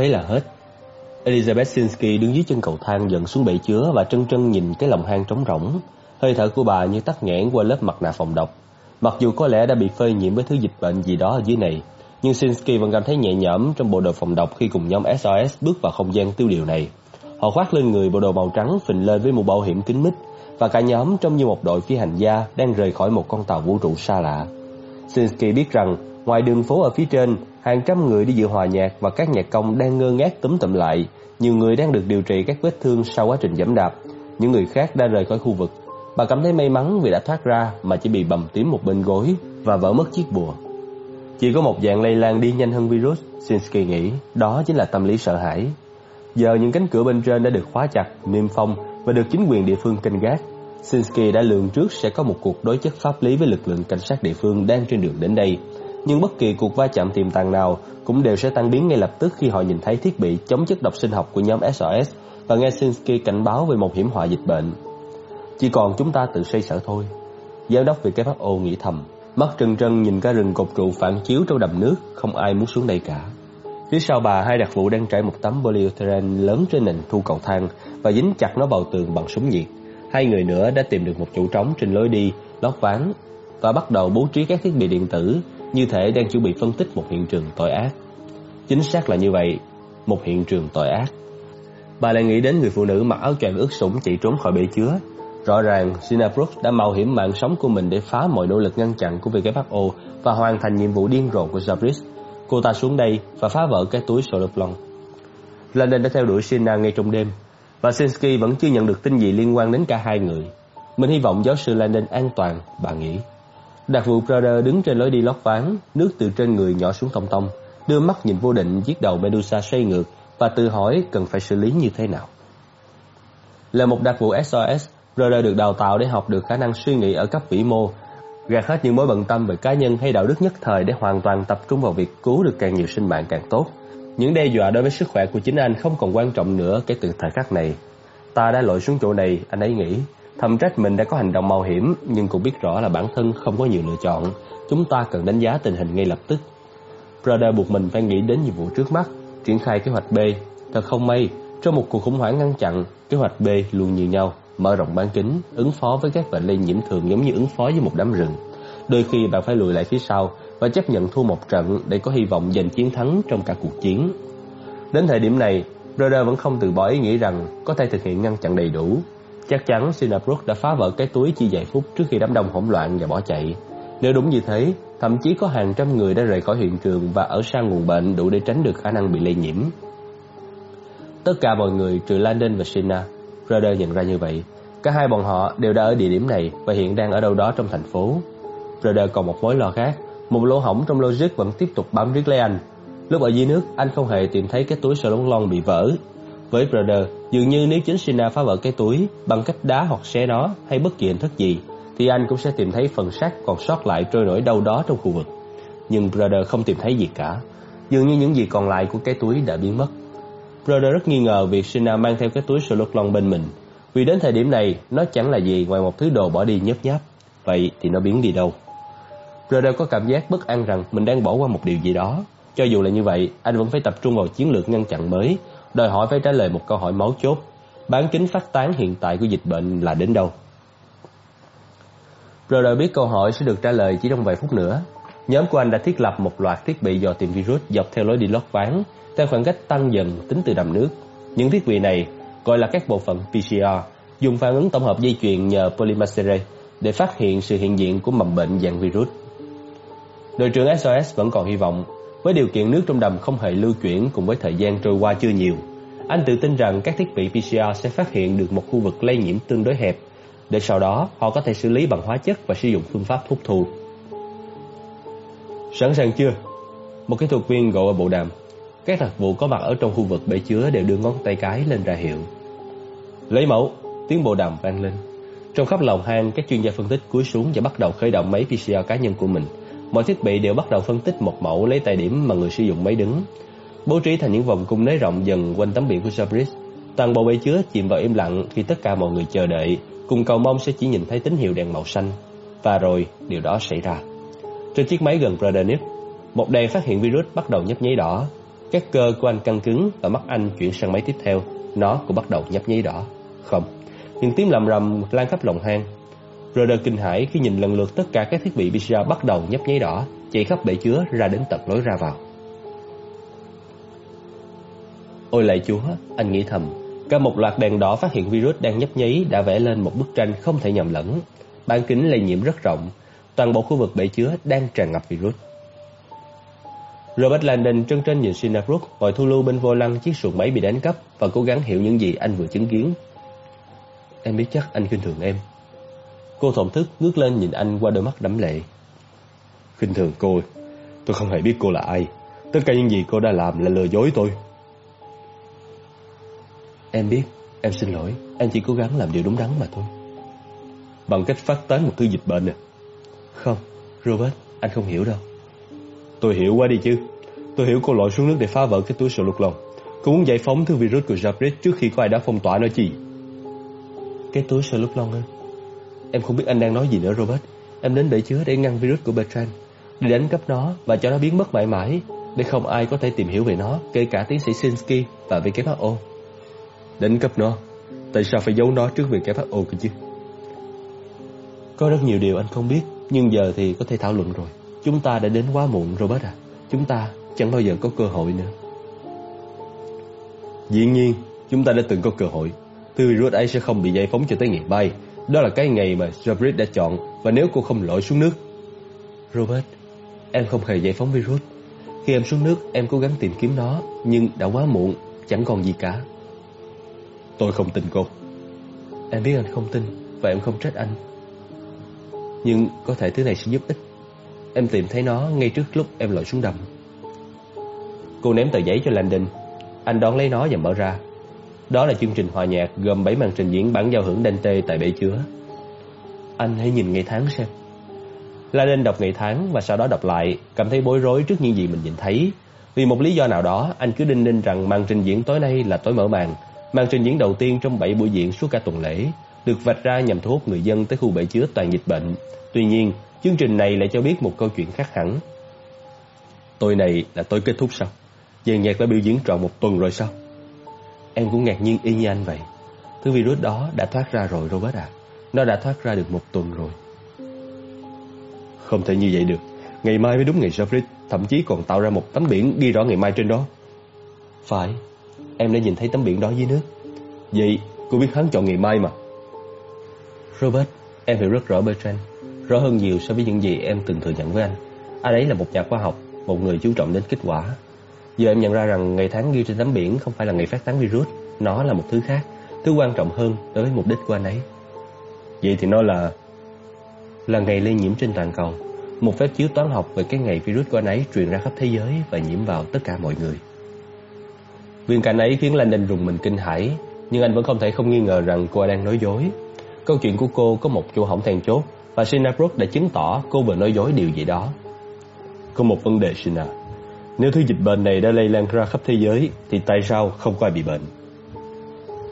thế là hết. Elizabeth Sinsky đứng dưới chân cầu thang dẫn xuống bể chứa và trân trân nhìn cái lòng hang trống rỗng. Hơi thở của bà như tắt nghẽn qua lớp mặt nạ phòng độc. Mặc dù có lẽ đã bị phơi nhiễm với thứ dịch bệnh gì đó ở dưới này, nhưng Sinsky vẫn cảm thấy nhẹ nhõm trong bộ đồ phòng độc khi cùng nhóm SOS bước vào không gian tiêu điều này. Họ khoác lên người bộ đồ màu trắng phình lên với mũ bảo hiểm kín mít và cả nhóm trông như một đội phi hành gia đang rời khỏi một con tàu vũ trụ xa lạ. Sinsky biết rằng ngoài đường phố ở phía trên, hàng trăm người đi dự hòa nhạc và các nhạc công đang ngơ ngác túm tụm lại. Nhiều người đang được điều trị các vết thương sau quá trình giẫm đạp, những người khác đã rời khỏi khu vực. Bà cảm thấy may mắn vì đã thoát ra mà chỉ bị bầm tím một bên gối và vỡ mất chiếc bùa. Chỉ có một dạng lây lan đi nhanh hơn virus, Sinsky nghĩ, đó chính là tâm lý sợ hãi. Giờ những cánh cửa bên trên đã được khóa chặt, niêm phong và được chính quyền địa phương canh gác. Sinsky đã lường trước sẽ có một cuộc đối chất pháp lý với lực lượng cảnh sát địa phương đang trên đường đến đây. Nhưng bất kỳ cuộc va chạm tiềm tàng nào cũng đều sẽ tan biến ngay lập tức khi họ nhìn thấy thiết bị chống chất độc sinh học của nhóm SOS và nghe Sinsky cảnh báo về một hiểm họa dịch bệnh. Chỉ còn chúng ta tự xây sở thôi. Giám đốc WHO nghĩ thầm. Mắt trân trân nhìn cả rừng cột trụ phản chiếu trong đầm nước, không ai muốn xuống đây cả. Phía sau bà, hai đặc vụ đang trải một tấm polyethylene lớn trên nền thu cầu thang và dính chặt nó vào tường bằng súng nhiệt. Hai người nữa đã tìm được một chỗ trống trên lối đi, lót ván và bắt đầu bố trí các thiết bị điện tử, như thể đang chuẩn bị phân tích một hiện trường tội ác. Chính xác là như vậy, một hiện trường tội ác. Bà lại nghĩ đến người phụ nữ mặc áo choàng ướt sũng chạy trốn khỏi bể chứa. Rõ ràng, Sina Brooks đã mạo hiểm mạng sống của mình để phá mọi nỗ lực ngăn chặn của WHO và hoàn thành nhiệm vụ điên rồ của Zabris. Cô ta xuống đây và phá vỡ cái túi Soloflon. London đã theo đuổi Sina ngay trong đêm, và Sinsky vẫn chưa nhận được tin gì liên quan đến cả hai người. Mình hy vọng giáo sư Landon an toàn, bà nghĩ. Đặc vụ Brother đứng trên lối đi lót ván, nước từ trên người nhỏ xuống tông tông, đưa mắt nhìn vô định chiếc đầu Medusa xoay ngược và tự hỏi cần phải xử lý như thế nào. Là một đặc vụ SOS, Brother được đào tạo để học được khả năng suy nghĩ ở cấp vĩ mô, gạt hết những mối bận tâm về cá nhân hay đạo đức nhất thời để hoàn toàn tập trung vào việc cứu được càng nhiều sinh mạng càng tốt. Những đe dọa đối với sức khỏe của chính anh không còn quan trọng nữa kể từ thời khắc này. Ta đã lội xuống chỗ này, anh ấy nghĩ. Thầm trách mình đã có hành động mạo hiểm, nhưng cũng biết rõ là bản thân không có nhiều lựa chọn. Chúng ta cần đánh giá tình hình ngay lập tức. Brother buộc mình phải nghĩ đến nhiệm vụ trước mắt, triển khai kế hoạch B. Thật không may, trong một cuộc khủng hoảng ngăn chặn, kế hoạch B luôn như nhau, mở rộng bán kính, ứng phó với các bệnh lây nhiễm thường giống như ứng phó với một đám rừng. Đôi khi bạn phải lùi lại phía sau và chấp nhận thua một trận để có hy vọng giành chiến thắng trong cả cuộc chiến. Đến thời điểm này, Rhoda vẫn không từ bỏ ý nghĩ rằng có thể thực hiện ngăn chặn đầy đủ. Chắc chắn Sinabrook đã phá vỡ cái túi chỉ vài phút trước khi đám đông hỗn loạn và bỏ chạy. Nếu đúng như thế, thậm chí có hàng trăm người đã rời khỏi hiện trường và ở xa nguồn bệnh đủ để tránh được khả năng bị lây nhiễm. Tất cả mọi người trừ Landon và Sina, Rhoda nhận ra như vậy. Cả hai bọn họ đều đã ở địa điểm này và hiện đang ở đâu đó trong thành phố. Rhoda còn một mối lo khác một lỗ hổng trong logic vẫn tiếp tục bám riết lấy anh. Lúc ở dưới nước, anh không hề tìm thấy cái túi sờ lông lon bị vỡ. Với Brother, dường như nếu chính Sina phá vỡ cái túi bằng cách đá hoặc xé nó hay bất kỳ hình thức gì, thì anh cũng sẽ tìm thấy phần sắt còn sót lại trôi nổi đâu đó trong khu vực. Nhưng Brother không tìm thấy gì cả. Dường như những gì còn lại của cái túi đã biến mất. Brother rất nghi ngờ việc Sina mang theo cái túi sờ lon bên mình. Vì đến thời điểm này, nó chẳng là gì ngoài một thứ đồ bỏ đi nhấp nháp. Vậy thì nó biến đi đâu? Brother có cảm giác bất an rằng mình đang bỏ qua một điều gì đó. Cho dù là như vậy, anh vẫn phải tập trung vào chiến lược ngăn chặn mới, đòi hỏi phải trả lời một câu hỏi máu chốt. Bán kính phát tán hiện tại của dịch bệnh là đến đâu? Rồi đời biết câu hỏi sẽ được trả lời chỉ trong vài phút nữa. Nhóm của anh đã thiết lập một loạt thiết bị dò tìm virus dọc theo lối đi lót ván, theo khoảng cách tăng dần tính từ đầm nước. Những thiết bị này, gọi là các bộ phận PCR, dùng phản ứng tổng hợp dây chuyền nhờ polymerase để phát hiện sự hiện diện của mầm bệnh dạng virus. Đội trưởng SOS vẫn còn hy vọng, với điều kiện nước trong đầm không hề lưu chuyển cùng với thời gian trôi qua chưa nhiều. Anh tự tin rằng các thiết bị PCR sẽ phát hiện được một khu vực lây nhiễm tương đối hẹp, để sau đó họ có thể xử lý bằng hóa chất và sử dụng phương pháp hút thu. Sẵn sàng chưa? Một kỹ thuật viên gọi ở bộ đàm. Các đặc vụ có mặt ở trong khu vực bể chứa đều đưa ngón tay cái lên ra hiệu. Lấy mẫu, tiếng bộ đàm vang lên. Trong khắp lồng hang, các chuyên gia phân tích cúi xuống và bắt đầu khởi động máy PCR cá nhân của mình. Mọi thiết bị đều bắt đầu phân tích một mẫu lấy tại điểm mà người sử dụng máy đứng. Bố trí thành những vòng cung nới rộng dần quanh tấm biển của Sabris. Toàn bộ bể chứa chìm vào im lặng khi tất cả mọi người chờ đợi, cùng cầu mong sẽ chỉ nhìn thấy tín hiệu đèn màu xanh. Và rồi, điều đó xảy ra. Trên chiếc máy gần Bradenip, một đèn phát hiện virus bắt đầu nhấp nháy đỏ. Các cơ của anh căng cứng và mắt anh chuyển sang máy tiếp theo. Nó cũng bắt đầu nhấp nháy đỏ. Không, những tiếng lầm rầm lan khắp lòng hang. Roder kinh hãi khi nhìn lần lượt tất cả các thiết bị PCR bắt đầu nhấp nháy đỏ, chạy khắp bể chứa ra đến tận lối ra vào. Ôi lạy chúa, anh nghĩ thầm, cả một loạt đèn đỏ phát hiện virus đang nhấp nháy đã vẽ lên một bức tranh không thể nhầm lẫn. Bán kính lây nhiễm rất rộng, toàn bộ khu vực bể chứa đang tràn ngập virus. Robert Landon trân trân nhìn Sinabrook ngồi thu lưu bên vô lăng chiếc xuồng máy bị đánh cắp và cố gắng hiểu những gì anh vừa chứng kiến. Em biết chắc anh khinh thường em. Cô thổn thức ngước lên nhìn anh qua đôi mắt đẫm lệ. Khinh thường cô, tôi không hề biết cô là ai. Tất cả những gì cô đã làm là lừa dối tôi. Em biết, em xin lỗi, em chỉ cố gắng làm điều đúng đắn mà thôi. Bằng cách phát tán một thứ dịch bệnh à? Không, Robert, anh không hiểu đâu. Tôi hiểu quá đi chứ. Tôi hiểu cô lội xuống nước để phá vỡ cái túi sổ lục lòng. Cô muốn giải phóng thứ virus của Jabrit trước khi có ai đã phong tỏa nó chi? Cái túi sổ lục lòng ư? À? Em không biết anh đang nói gì nữa Robert. Em đến bể chứa để ngăn virus của Bertrand, để đánh cắp nó và cho nó biến mất mãi mãi, để không ai có thể tìm hiểu về nó, kể cả tiến sĩ Sinsky và WHO. Đánh cắp nó? Tại sao phải giấu nó trước WHO cơ chứ? Có rất nhiều điều anh không biết, nhưng giờ thì có thể thảo luận rồi. Chúng ta đã đến quá muộn Robert à. Chúng ta chẳng bao giờ có cơ hội nữa. Dĩ nhiên Chúng ta đã từng có cơ hội. Thư virus ấy sẽ không bị giải phóng cho tới ngày bay Đó là cái ngày mà Jabrit đã chọn Và nếu cô không lội xuống nước. Robert Em không hề giải phóng virus. Khi em xuống nước em cố gắng tìm kiếm nó Nhưng đã quá muộn Chẳng còn gì cả. Tôi không tin cô. Em biết anh không tin Và em không trách anh. Nhưng có thể thứ này sẽ giúp ích. Em tìm thấy nó ngay trước lúc em lội xuống đầm. Cô ném tờ giấy cho Landon. Anh đón lấy nó và mở ra. Đó là chương trình hòa nhạc gồm 7 màn trình diễn bản giao hưởng Dante tại bể chứa. Anh hãy nhìn ngày tháng xem. Landon đọc ngày tháng và sau đó đọc lại, Cảm thấy bối rối trước những gì mình nhìn thấy. Vì một lý do nào đó, Anh cứ đinh ninh rằng màn trình diễn tối nay là tối mở màn. Màn trình diễn đầu tiên trong 7 buổi diễn suốt cả tuần lễ Được vạch ra nhằm thu hút người dân tới khu bể chứa toàn dịch bệnh Tuy nhiên Chương trình này lại cho biết một câu chuyện khác hẳn. Tôi này là tôi kết thúc sao? Dàn nhạc đã biểu diễn trọn một tuần rồi sao? Em cũng ngạc nhiên y như anh vậy. Thứ virus đó đã thoát ra rồi Robert à. Nó đã thoát ra được một tuần rồi. Không thể như vậy được. Ngày mai mới đúng ngày Jeffrey, thậm chí còn tạo ra một tấm biển ghi rõ ngày mai trên đó. Phải, em đã nhìn thấy tấm biển đó dưới nước. Vậy, cô biết hắn chọn ngày mai mà. Robert, em hiểu rất rõ Bertrand rõ hơn nhiều so với những gì em từng thừa nhận với anh. Anh ấy là một nhà khoa học, một người chú trọng đến kết quả. Giờ em nhận ra rằng ngày tháng ghi trên tấm biển không phải là ngày phát tán virus, nó là một thứ khác, thứ quan trọng hơn đối với mục đích của anh ấy. Vậy thì nó là là ngày lây nhiễm trên toàn cầu, một phép chiếu toán học về cái ngày virus của anh ấy truyền ra khắp thế giới và nhiễm vào tất cả mọi người. Viên cảnh ấy khiến Landon rùng mình kinh hãi, nhưng anh vẫn không thể không nghi ngờ rằng cô đang nói dối. Câu chuyện của cô có một chỗ hỏng then chốt và Sina Brooke đã chứng tỏ cô vừa nói dối điều gì đó. Có một vấn đề Sina. Nếu thứ dịch bệnh này đã lây lan ra khắp thế giới thì tại sao không có ai bị bệnh?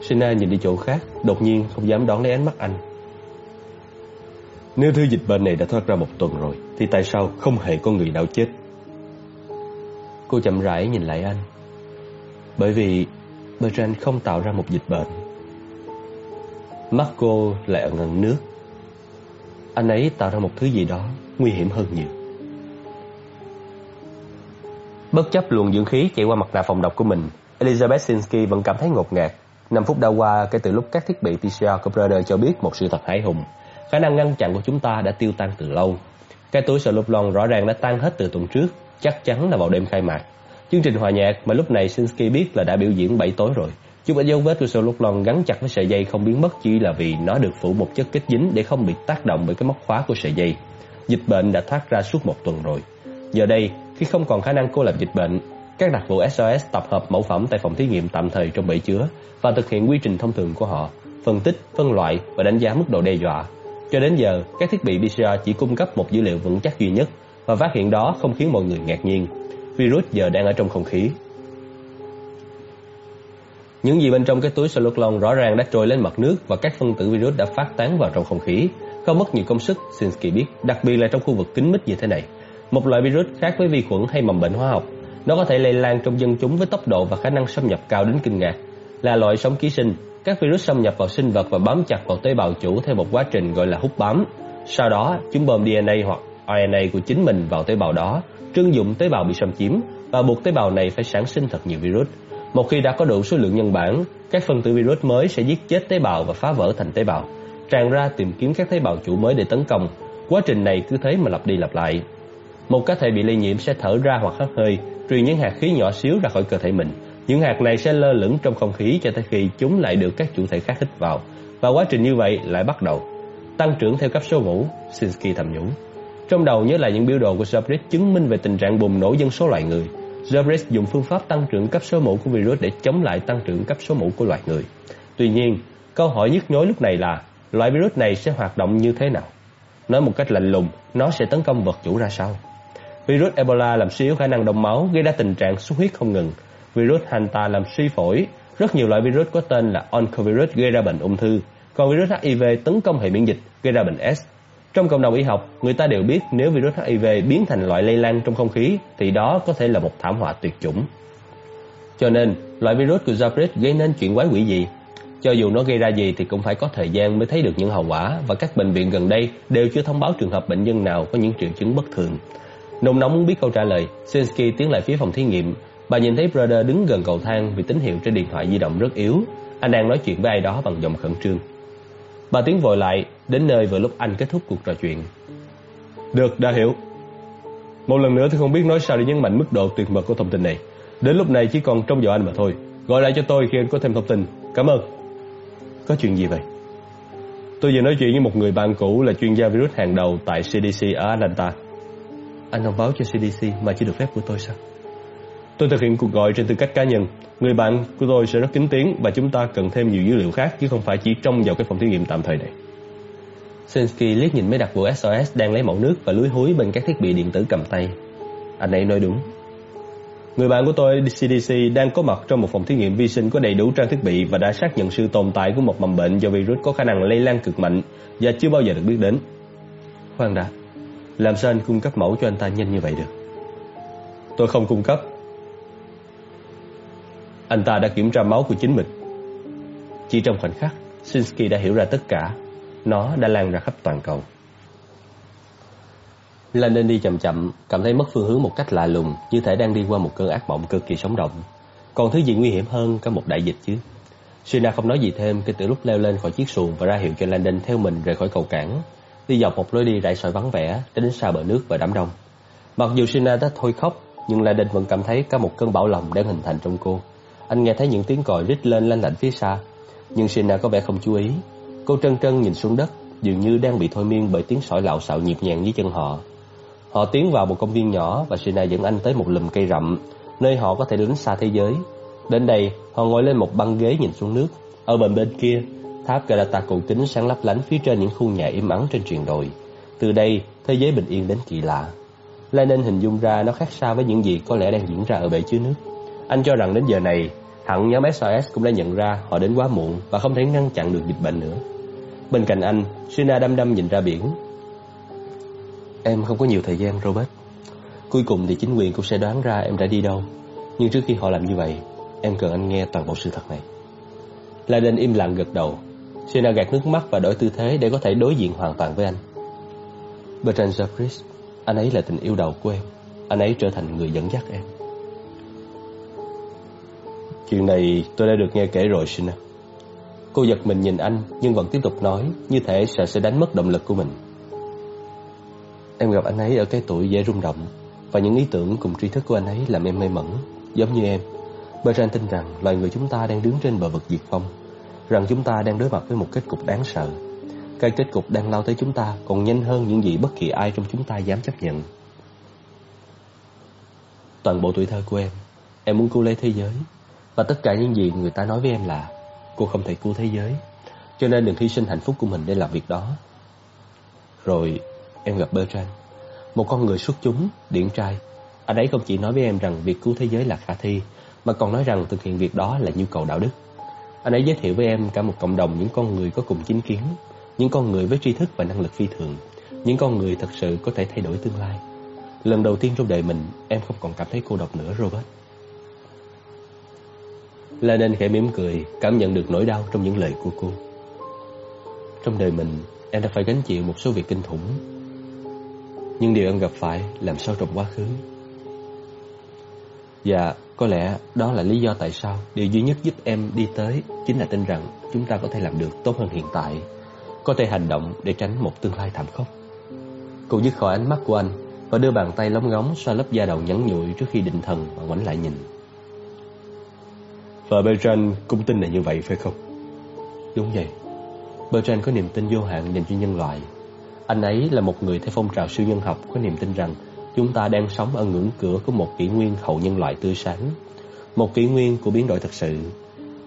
Sina nhìn đi chỗ khác, đột nhiên không dám đón lấy ánh mắt anh. Nếu thứ dịch bệnh này đã thoát ra một tuần rồi thì tại sao không hề có người nào chết? Cô chậm rãi nhìn lại anh. Bởi vì Bertrand không tạo ra một dịch bệnh. Marco lại ở ngần nước anh ấy tạo ra một thứ gì đó nguy hiểm hơn nhiều. Bất chấp luồng dưỡng khí chạy qua mặt nạ phòng độc của mình, Elizabeth Sinsky vẫn cảm thấy ngột ngạt. 5 phút đã qua kể từ lúc các thiết bị PCR của Brother cho biết một sự thật hãi hùng. Khả năng ngăn chặn của chúng ta đã tiêu tan từ lâu. Cái túi sợ lục lon rõ ràng đã tan hết từ tuần trước, chắc chắn là vào đêm khai mạc. Chương trình hòa nhạc mà lúc này Sinsky biết là đã biểu diễn 7 tối rồi, Chúng ít dấu vết của sợi lục lon gắn chặt với sợi dây không biến mất chỉ là vì nó được phủ một chất kết dính để không bị tác động bởi cái móc khóa của sợi dây. Dịch bệnh đã thoát ra suốt một tuần rồi. Giờ đây, khi không còn khả năng cô lập dịch bệnh, các đặc vụ SOS tập hợp mẫu phẩm tại phòng thí nghiệm tạm thời trong bể chứa và thực hiện quy trình thông thường của họ, phân tích, phân loại và đánh giá mức độ đe dọa. Cho đến giờ, các thiết bị PCR chỉ cung cấp một dữ liệu vững chắc duy nhất và phát hiện đó không khiến mọi người ngạc nhiên. Virus giờ đang ở trong không khí những gì bên trong cái túi Soloclon rõ ràng đã trôi lên mặt nước và các phân tử virus đã phát tán vào trong không khí. Không mất nhiều công sức, Sinsky biết, đặc biệt là trong khu vực kín mít như thế này. Một loại virus khác với vi khuẩn hay mầm bệnh hóa học. Nó có thể lây lan trong dân chúng với tốc độ và khả năng xâm nhập cao đến kinh ngạc. Là loại sống ký sinh, các virus xâm nhập vào sinh vật và bám chặt vào tế bào chủ theo một quá trình gọi là hút bám. Sau đó, chúng bơm DNA hoặc RNA của chính mình vào tế bào đó, trưng dụng tế bào bị xâm chiếm và buộc tế bào này phải sản sinh thật nhiều virus. Một khi đã có đủ số lượng nhân bản, các phân tử virus mới sẽ giết chết tế bào và phá vỡ thành tế bào, tràn ra tìm kiếm các tế bào chủ mới để tấn công. Quá trình này cứ thế mà lặp đi lặp lại. Một cá thể bị lây nhiễm sẽ thở ra hoặc hắt hơi, truyền những hạt khí nhỏ xíu ra khỏi cơ thể mình. Những hạt này sẽ lơ lửng trong không khí cho tới khi chúng lại được các chủ thể khác hít vào. Và quá trình như vậy lại bắt đầu. Tăng trưởng theo cấp số mũ, Sinsky thầm nhủ. Trong đầu nhớ lại những biểu đồ của Zabris chứng minh về tình trạng bùng nổ dân số loài người. Zabris dùng phương pháp tăng trưởng cấp số mũ của virus để chống lại tăng trưởng cấp số mũ của loài người. Tuy nhiên, câu hỏi nhức nhối lúc này là loại virus này sẽ hoạt động như thế nào? Nói một cách lạnh lùng, nó sẽ tấn công vật chủ ra sao? Virus Ebola làm suy yếu khả năng đông máu, gây ra tình trạng xuất huyết không ngừng. Virus Hanta làm suy phổi. Rất nhiều loại virus có tên là oncovirus gây ra bệnh ung thư. Còn virus HIV tấn công hệ miễn dịch, gây ra bệnh S. Trong cộng đồng y học, người ta đều biết nếu virus HIV biến thành loại lây lan trong không khí thì đó có thể là một thảm họa tuyệt chủng. Cho nên, loại virus của Zabrit gây nên chuyện quái quỷ gì? Cho dù nó gây ra gì thì cũng phải có thời gian mới thấy được những hậu quả và các bệnh viện gần đây đều chưa thông báo trường hợp bệnh nhân nào có những triệu chứng bất thường. Nôn nóng muốn biết câu trả lời, Sinsky tiến lại phía phòng thí nghiệm. Bà nhìn thấy Brother đứng gần cầu thang vì tín hiệu trên điện thoại di động rất yếu. Anh đang nói chuyện với ai đó bằng giọng khẩn trương. Bà tiến vội lại, đến nơi vừa lúc anh kết thúc cuộc trò chuyện. Được, đã hiểu. Một lần nữa thì không biết nói sao để nhấn mạnh mức độ tuyệt mật của thông tin này. Đến lúc này chỉ còn trong giờ anh mà thôi. Gọi lại cho tôi khi anh có thêm thông tin. Cảm ơn. Có chuyện gì vậy? Tôi vừa nói chuyện với một người bạn cũ là chuyên gia virus hàng đầu tại CDC ở Atlanta. Anh thông báo cho CDC mà chỉ được phép của tôi sao? Tôi thực hiện cuộc gọi trên tư cách cá nhân. Người bạn của tôi sẽ rất kính tiếng và chúng ta cần thêm nhiều dữ liệu khác chứ không phải chỉ trông vào cái phòng thí nghiệm tạm thời này. Sensky liếc nhìn mấy đặc vụ SOS đang lấy mẫu nước và lúi húi bên các thiết bị điện tử cầm tay. Anh ấy nói đúng. Người bạn của tôi CDC đang có mặt trong một phòng thí nghiệm vi sinh có đầy đủ trang thiết bị và đã xác nhận sự tồn tại của một mầm bệnh do virus có khả năng lây lan cực mạnh và chưa bao giờ được biết đến. Khoan đã, làm sao anh cung cấp mẫu cho anh ta nhanh như vậy được? Tôi không cung cấp. Anh ta đã kiểm tra máu của chính mình. Chỉ trong khoảnh khắc, Sinsky đã hiểu ra tất cả. Nó đã lan ra khắp toàn cầu. Landon đi chậm chậm, cảm thấy mất phương hướng một cách lạ lùng, như thể đang đi qua một cơn ác mộng cực kỳ sống động. Còn thứ gì nguy hiểm hơn cả một đại dịch chứ? Sina không nói gì thêm kể từ lúc leo lên khỏi chiếc xuồng và ra hiệu cho Landon theo mình rời khỏi cầu cảng, đi dọc một lối đi rải sỏi vắng vẻ đến xa bờ nước và đám đông. Mặc dù Sina đã thôi khóc, nhưng Landon vẫn cảm thấy có một cơn bão lòng đang hình thành trong cô. Anh nghe thấy những tiếng còi rít lên lanh lảnh phía xa, nhưng Sina có vẻ không chú ý. Cô trân trân nhìn xuống đất, dường như đang bị thôi miên bởi tiếng sỏi lạo xạo nhịp nhàng dưới chân họ. Họ tiến vào một công viên nhỏ và Sina dẫn anh tới một lùm cây rậm, nơi họ có thể đứng xa thế giới. Đến đây, họ ngồi lên một băng ghế nhìn xuống nước. Ở bên bên kia, tháp Galata cổ kính sáng lấp lánh phía trên những khu nhà im ắng trên truyền đồi. Từ đây, thế giới bình yên đến kỳ lạ. Lenin hình dung ra nó khác xa với những gì có lẽ đang diễn ra ở bể chứa nước. Anh cho rằng đến giờ này, hẳn nhóm SOS cũng đã nhận ra họ đến quá muộn và không thể ngăn chặn được dịch bệnh nữa. Bên cạnh anh, Sina đăm đăm nhìn ra biển, Em không có nhiều thời gian Robert. Cuối cùng thì chính quyền cũng sẽ đoán ra em đã đi đâu. Nhưng trước khi họ làm như vậy Em cần anh nghe toàn bộ sự thật này. Laden im lặng gật đầu. Sina gạt nước mắt và đổi tư thế Để có thể đối diện hoàn toàn với anh. Bertrand Jeffries Anh ấy là tình yêu đầu của em. Anh ấy trở thành người dẫn dắt em. Chuyện này tôi đã được nghe kể rồi Sina. Cô giật mình nhìn anh, Nhưng vẫn tiếp tục nói, Như thể sợ sẽ đánh mất động lực của mình. Em gặp anh ấy ở cái tuổi dễ rung động, Và những ý tưởng cùng tri thức của anh ấy làm em mê mẩn, Giống như em. Bertrand tin rằng loài người chúng ta đang đứng trên bờ vực diệt vong, Rằng chúng ta đang đối mặt với một kết cục đáng sợ. Cái kết cục đang lao tới chúng ta Còn nhanh hơn những gì bất kỳ ai trong chúng ta dám chấp nhận. Toàn bộ tuổi thơ của em Em muốn cứu lấy thế giới, Và tất cả những gì người ta nói với em là Cô không thể cứu thế giới. Cho nên đừng hy sinh hạnh phúc của mình để làm việc đó. Rồi em gặp Bertrand. Một con người xuất chúng, điển trai. Anh ấy không chỉ nói với em rằng việc cứu thế giới là khả thi Mà còn nói rằng thực hiện việc đó là nhu cầu đạo đức. Anh ấy giới thiệu với em cả một cộng đồng những con người có cùng chính kiến Những con người với tri thức và năng lực phi thường Những con người thật sự có thể thay đổi tương lai. Lần đầu tiên trong đời mình Em không còn cảm thấy cô độc nữa Robert. Là nên khẽ mỉm cười, Cảm nhận được nỗi đau trong những lời của cô. Trong đời mình, Em đã phải gánh chịu một số việc kinh khủng. Nhưng điều em gặp phải Làm sao trong quá khứ? Và có lẽ đó là lý do tại sao Điều duy nhất giúp em đi tới Chính là tin rằng chúng ta có thể làm được tốt hơn hiện tại, Có thể hành động để tránh một tương lai thảm khốc. Cô dứt khỏi ánh mắt của anh Và đưa bàn tay lóng ngóng xoa lớp da đầu nhẵn nhụi Trước khi định thần và ngoảnh lại nhìn. Và Bertrand cũng tin là như vậy phải không? Đúng vậy. Bertrand có niềm tin vô hạn dành cho nhân loại. Anh ấy là một người theo phong trào siêu nhân học, Có niềm tin rằng Chúng ta đang sống ở ngưỡng cửa của một kỷ nguyên hậu nhân loại tươi sáng. Một kỷ nguyên của biến đổi thật sự.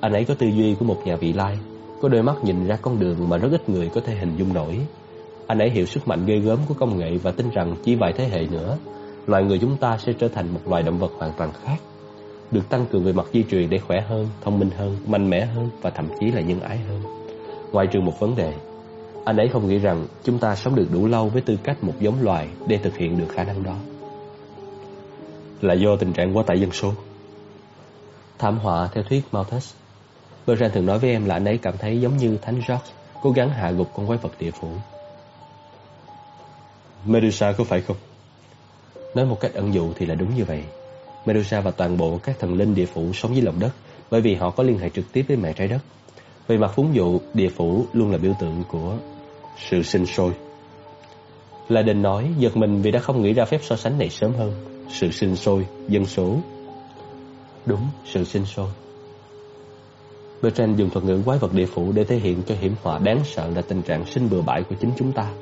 Anh ấy có tư duy của một nhà vị lai, Có đôi mắt nhìn ra con đường mà rất ít người có thể hình dung nổi. Anh ấy hiểu sức mạnh ghê gớm của công nghệ Và tin rằng chỉ vài thế hệ nữa, Loài người chúng ta sẽ trở thành một loài động vật hoàn toàn khác. Được tăng cường về mặt di truyền để khỏe hơn, thông minh hơn, mạnh mẽ hơn Và thậm chí là nhân ái hơn Ngoài trừ một vấn đề anh ấy không nghĩ rằng chúng ta sống được đủ lâu với tư cách một giống loài để thực hiện được khả năng đó. Là do tình trạng quá tải dân số. Thảm họa theo thuyết Malthus. Bertrand thường nói với em là anh ấy cảm thấy giống như Thánh George cố gắng hạ gục con quái vật địa phủ. Medusa có phải không? Nói một cách ẩn dụ thì là đúng như vậy. Medusa và toàn bộ các thần linh địa phủ sống dưới lòng đất bởi vì họ có liên hệ trực tiếp với mẹ trái đất. Về mặt phúng dụ, địa phủ luôn là biểu tượng của sự sinh sôi. La Đình nói, giật mình vì đã không nghĩ ra phép so sánh này sớm hơn. Sự sinh sôi, dân số. Đúng, sự sinh sôi. Bertrand dùng thuật ngữ quái vật địa phủ để thể hiện cho hiểm họa đáng sợ là tình trạng sinh bừa bãi của chính chúng ta.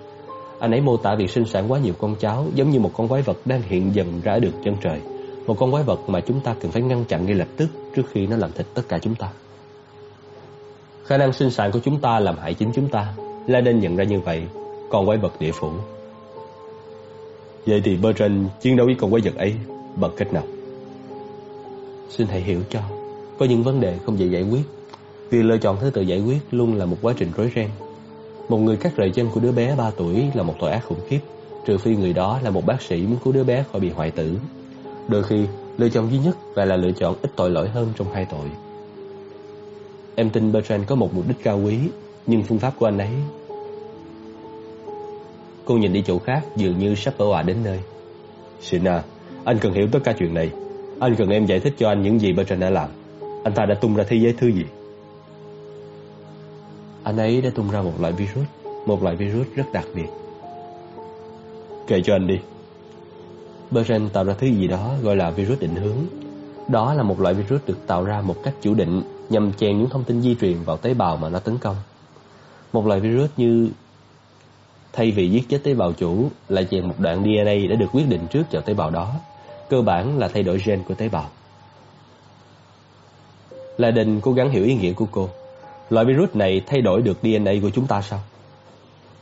Anh ấy mô tả việc sinh sản quá nhiều con cháu giống như một con quái vật đang hiện dần ra được chân trời. Một con quái vật mà chúng ta cần phải ngăn chặn ngay lập tức trước khi nó làm thịt tất cả chúng ta. Khả năng sinh sản của chúng ta làm hại chính chúng ta La nên nhận ra như vậy, Con quái vật địa phủ. Vậy thì Bertrand chiến đấu với con quái vật ấy Bằng cách nào? Xin hãy hiểu cho, Có những vấn đề không dễ giải quyết. Vì lựa chọn thứ tự giải quyết luôn là một quá trình rối ren. Một người cắt rời chân của đứa bé 3 tuổi là một tội ác khủng khiếp, Trừ phi người đó là một bác sĩ muốn cứu đứa bé khỏi bị hoại tử. Đôi khi, lựa chọn duy nhất và là lựa chọn ít tội lỗi hơn trong hai tội. Em tin Bertrand có một mục đích cao quý, Nhưng phương pháp của anh ấy Cô nhìn đi chỗ khác, Dường như sắp ở hòa đến nơi. Sina, Anh cần hiểu tất cả chuyện này. Anh cần em giải thích cho anh những gì Bertrand đã làm. Anh ta đã tung ra thế giới thứ gì? Anh ấy đã tung ra một loại virus, Một loại virus rất đặc biệt. Kể cho anh đi. Bergen tạo ra thứ gì đó gọi là virus định hướng Đó là một loại virus được tạo ra một cách chủ định nhằm chèn những thông tin di truyền vào tế bào mà nó tấn công. Một loại virus như thay vì giết chết tế bào chủ lại chèn một đoạn DNA đã được quyết định trước vào tế bào đó, cơ bản là thay đổi gen của tế bào. La Đình cố gắng hiểu ý nghĩa của cô. Loại virus này thay đổi được DNA của chúng ta sao?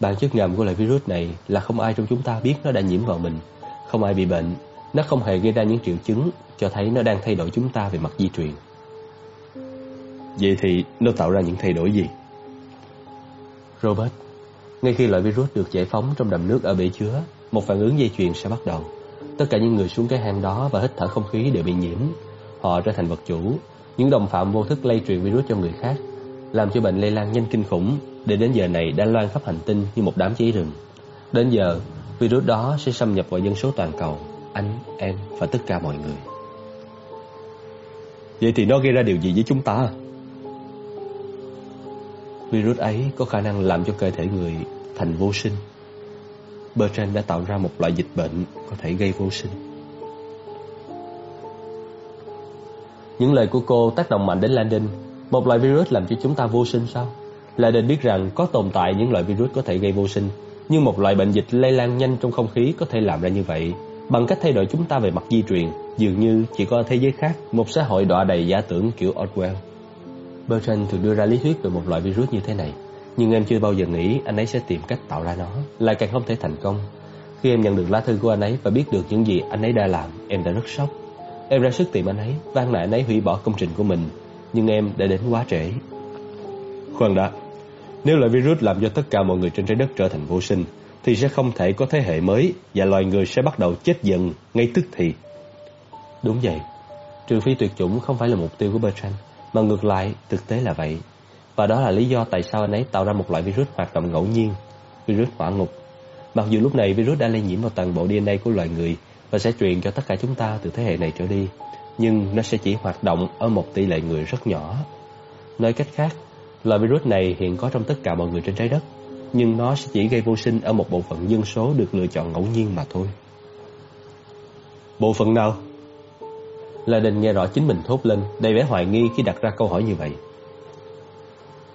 Bản chất ngầm của loại virus này là không ai trong chúng ta biết nó đã nhiễm vào mình, không ai bị bệnh, nó không hề gây ra những triệu chứng cho thấy nó đang thay đổi chúng ta về mặt di truyền. Vậy thì nó tạo ra những thay đổi gì? Robert, ngay khi loại virus được giải phóng trong đầm nước ở bể chứa, một phản ứng dây chuyền sẽ bắt đầu. Tất cả những người xuống cái hang đó và hít thở không khí đều bị nhiễm. Họ trở thành vật chủ, những đồng phạm vô thức lây truyền virus cho người khác, làm cho bệnh lây lan nhanh kinh khủng, để đến giờ này đã loan khắp hành tinh như một đám cháy rừng. Đến giờ, virus đó sẽ xâm nhập vào dân số toàn cầu, anh, em và tất cả mọi người. Vậy thì nó gây ra điều gì với chúng ta? Virus ấy có khả năng làm cho cơ thể người thành vô sinh. Bertrand đã tạo ra một loại dịch bệnh có thể gây vô sinh. Những lời của cô tác động mạnh đến Landon. Một loại virus làm cho chúng ta vô sinh sao? Landon biết rằng có tồn tại những loại virus có thể gây vô sinh, nhưng một loại bệnh dịch lây lan nhanh trong không khí có thể làm ra như vậy bằng cách thay đổi chúng ta về mặt di truyền. Dường như chỉ có ở thế giới khác, một xã hội đọa đầy giả tưởng kiểu Orwell. Bertrand thường đưa ra lý thuyết về một loại virus như thế này, nhưng em chưa bao giờ nghĩ anh ấy sẽ tìm cách tạo ra nó, lại càng không thể thành công. Khi em nhận được lá thư của anh ấy và biết được những gì anh ấy đã làm, em đã rất sốc. Em ra sức tìm anh ấy, van nài anh ấy hủy bỏ công trình của mình, nhưng em đã đến quá trễ. Khoan đã, nếu loại virus làm cho tất cả mọi người trên trái đất trở thành vô sinh, thì sẽ không thể có thế hệ mới và loài người sẽ bắt đầu chết dần ngay tức thì. Đúng vậy, trừ phi tuyệt chủng không phải là mục tiêu của Bertrand, mà ngược lại thực tế là vậy. Và đó là lý do tại sao anh ấy tạo ra một loại virus hoạt động ngẫu nhiên, virus hỏa ngục. Mặc dù lúc này virus đã lây nhiễm vào toàn bộ DNA của loài người và sẽ truyền cho tất cả chúng ta từ thế hệ này trở đi, nhưng nó sẽ chỉ hoạt động ở một tỷ lệ người rất nhỏ. Nói cách khác, loại virus này hiện có trong tất cả mọi người trên trái đất, nhưng nó sẽ chỉ gây vô sinh ở một bộ phận dân số được lựa chọn ngẫu nhiên mà thôi. Bộ phận nào? Là Đình nghe rõ chính mình thốt lên, đầy vẻ hoài nghi khi đặt ra câu hỏi như vậy.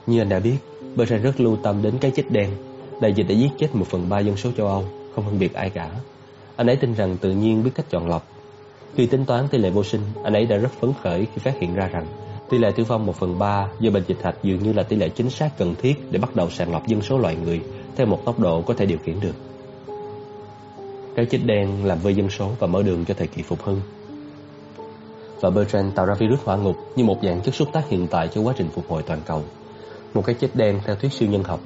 Như anh đã biết, Bertrand rất lưu tâm đến cái chết đen. Đại dịch đã giết chết một phần ba dân số châu Âu, không phân biệt ai cả. Anh ấy tin rằng tự nhiên biết cách chọn lọc. Khi tính toán tỷ lệ vô sinh, anh ấy đã rất phấn khởi khi phát hiện ra rằng tỷ lệ tử vong một phần ba do bệnh dịch hạch dường như là tỷ lệ chính xác cần thiết để bắt đầu sàng lọc dân số loài người theo một tốc độ có thể điều khiển được. Cái chết đen làm vơi dân số và mở đường cho thời kỳ phục hưng. Và Bertrand tạo ra virus hỏa ngục như một dạng chất xúc tác hiện tại cho quá trình phục hồi toàn cầu. Một cái chết đen theo thuyết siêu nhân học.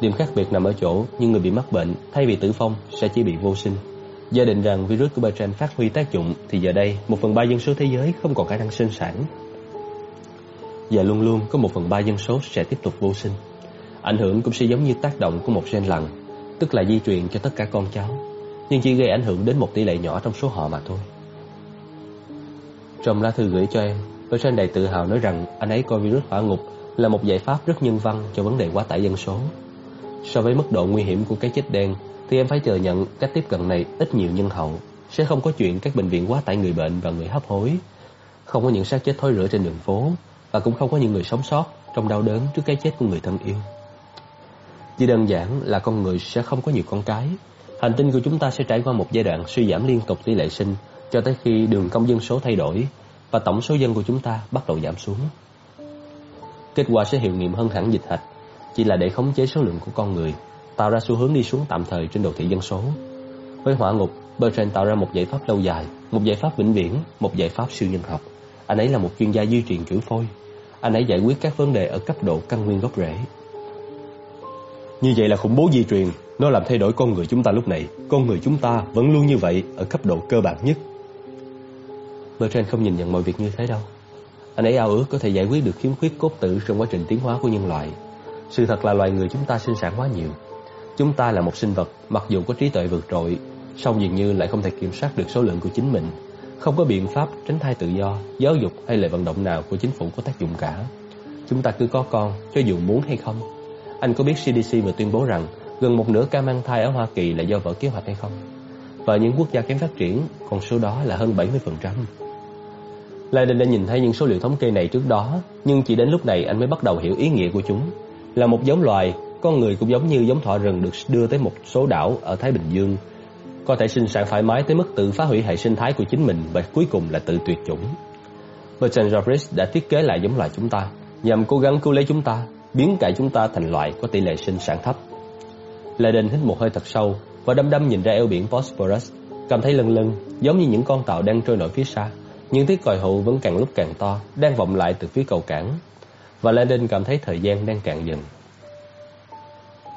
Điểm khác biệt nằm ở chỗ những người bị mắc bệnh thay vì tử vong sẽ chỉ bị vô sinh. Gia định rằng virus của Bertrand phát huy tác dụng thì giờ đây một phần ba dân số thế giới không còn khả năng sinh sản. Và luôn luôn có một phần ba dân số sẽ tiếp tục vô sinh. Ảnh hưởng cũng sẽ giống như tác động của một gen lặng, tức là di truyền cho tất cả con cháu, nhưng chỉ gây ảnh hưởng đến một tỷ lệ nhỏ trong số họ mà thôi. Trong lá thư gửi cho em, Bertrand đầy tự hào nói rằng anh ấy coi virus hỏa ngục là một giải pháp rất nhân văn cho vấn đề quá tải dân số. So với mức độ nguy hiểm của cái chết đen, thì em phải thừa nhận cách tiếp cận này ít nhiều nhân hậu. Sẽ không có chuyện các bệnh viện quá tải người bệnh và người hấp hối. Không có những xác chết thối rữa trên đường phố và cũng không có những người sống sót trong đau đớn trước cái chết của người thân yêu. Chỉ đơn giản là con người sẽ không có nhiều con cái. Hành tinh của chúng ta sẽ trải qua một giai đoạn suy giảm liên tục tỷ lệ sinh cho tới khi đường công dân số thay đổi và tổng số dân của chúng ta bắt đầu giảm xuống. Kết quả sẽ hiệu nghiệm hơn hẳn dịch hạch, chỉ là để khống chế số lượng của con người, tạo ra xu hướng đi xuống tạm thời trên đồ thị dân số. Với hỏa ngục, Bertrand tạo ra một giải pháp lâu dài, một giải pháp vĩnh viễn, một giải pháp siêu nhân học. Anh ấy là một chuyên gia di truyền kiểu phôi. Anh ấy giải quyết các vấn đề ở cấp độ căn nguyên gốc rễ. Như vậy là khủng bố di truyền, nó làm thay đổi con người chúng ta lúc này. Con người chúng ta vẫn luôn như vậy ở cấp độ cơ bản nhất. Bertrand không nhìn nhận mọi việc như thế đâu. Anh ấy ao ước có thể giải quyết được khiếm khuyết cốt tử trong quá trình tiến hóa của nhân loại. Sự thật là loài người chúng ta sinh sản quá nhiều. Chúng ta là một sinh vật, mặc dù có trí tuệ vượt trội, song dường như lại không thể kiểm soát được số lượng của chính mình. Không có biện pháp tránh thai tự do, giáo dục hay lời vận động nào của chính phủ có tác dụng cả. Chúng ta cứ có con, cho dù muốn hay không. Anh có biết CDC vừa tuyên bố rằng gần một nửa ca mang thai ở Hoa Kỳ là do vỡ kế hoạch hay không? Và những quốc gia kém phát triển, con số đó là hơn 70%. Lai Đình đã nhìn thấy những số liệu thống kê này trước đó, nhưng chỉ đến lúc này anh mới bắt đầu hiểu ý nghĩa của chúng. Là một giống loài, con người cũng giống như giống thỏ rừng được đưa tới một số đảo ở Thái Bình Dương, có thể sinh sản thoải mái tới mức tự phá hủy hệ sinh thái của chính mình và cuối cùng là tự tuyệt chủng. Bertrand Jarvis đã thiết kế lại giống loài chúng ta, nhằm cố gắng cứu lấy chúng ta, biến cải chúng ta thành loại có tỷ lệ sinh sản thấp. Leiden hít một hơi thật sâu và đăm đăm nhìn ra eo biển Bosporus, cảm thấy lân lân giống như những con tàu đang trôi nổi phía xa. Những tiếng còi hụ vẫn càng lúc càng to, đang vọng lại từ phía cầu cảng. Và Landon cảm thấy thời gian đang cạn dần.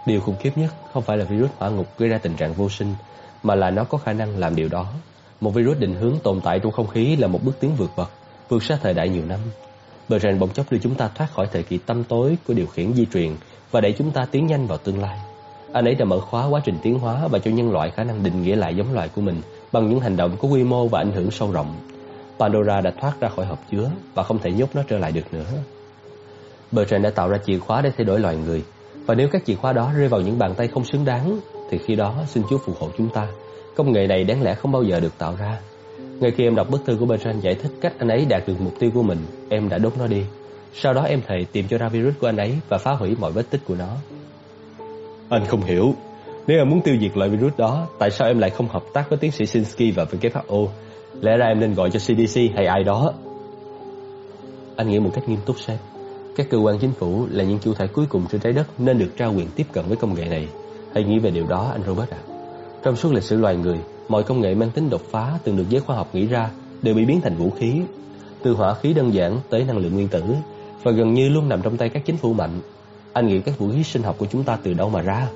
Điều khủng khiếp nhất không phải là virus hỏa ngục gây ra tình trạng vô sinh, mà là nó có khả năng làm điều đó. Một virus định hướng tồn tại trong không khí là một bước tiến vượt bậc, vượt xa thời đại nhiều năm. Beren bỗng chốc đưa chúng ta thoát khỏi thời kỳ tâm tối của điều khiển di truyền và đẩy chúng ta tiến nhanh vào tương lai. Anh ấy đã mở khóa quá trình tiến hóa và cho nhân loại khả năng định nghĩa lại giống loài của mình bằng những hành động có quy mô và ảnh hưởng sâu rộng. Pandora đã thoát ra khỏi hộp chứa và không thể nhốt nó trở lại được nữa. Bertrand đã tạo ra chìa khóa để thay đổi loài người và nếu các chìa khóa đó rơi vào những bàn tay không xứng đáng thì khi đó xin Chúa phù hộ chúng ta. Công nghệ này đáng lẽ không bao giờ được tạo ra. Ngay khi em đọc bức thư của Bertrand giải thích cách anh ấy đạt được mục tiêu của mình, em đã đốt nó đi. Sau đó em thầy tìm cho ra virus của anh ấy và phá hủy mọi vết tích của nó. Anh không hiểu. Nếu em muốn tiêu diệt loại virus đó, tại sao em lại không hợp tác với tiến sĩ Sinsky và WHO? Lẽ ra em nên gọi cho CDC hay ai đó. Anh nghĩ một cách nghiêm túc xem. Các cơ quan chính phủ là những chủ thể cuối cùng trên trái đất nên được trao quyền tiếp cận với công nghệ này. Hãy nghĩ về điều đó anh Robert ạ. Trong suốt lịch sử loài người, mọi công nghệ mang tính đột phá từng được giới khoa học nghĩ ra đều bị biến thành vũ khí. Từ hỏa khí đơn giản tới năng lượng nguyên tử và gần như luôn nằm trong tay các chính phủ mạnh. Anh nghĩ các vũ khí sinh học của chúng ta từ đâu mà ra?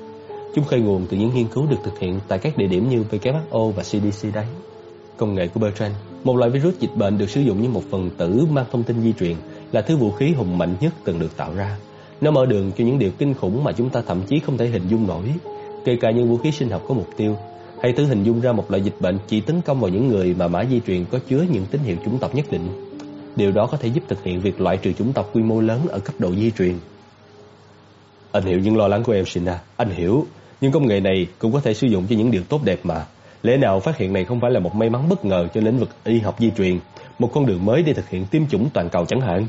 Chúng khơi nguồn từ những nghiên cứu được thực hiện tại các địa điểm như WHO và CDC đấy. Công nghệ của Bertrand, một loại virus dịch bệnh được sử dụng như một phần tử mang thông tin di truyền, là thứ vũ khí hùng mạnh nhất từng được tạo ra. Nó mở đường cho những điều kinh khủng mà chúng ta thậm chí không thể hình dung nổi, kể cả những vũ khí sinh học có mục tiêu. Hãy thử hình dung ra một loại dịch bệnh chỉ tấn công vào những người mà mã di truyền có chứa những tín hiệu chủng tộc nhất định. Điều đó có thể giúp thực hiện việc loại trừ chủng tộc quy mô lớn ở cấp độ di truyền. Anh hiểu những lo lắng của em, Sina. Anh hiểu. Nhưng công nghệ này cũng có thể sử dụng cho những điều tốt đẹp mà. Lẽ nào phát hiện này không phải là một may mắn bất ngờ cho lĩnh vực y học di truyền, một con đường mới để thực hiện tiêm chủng toàn cầu chẳng hạn?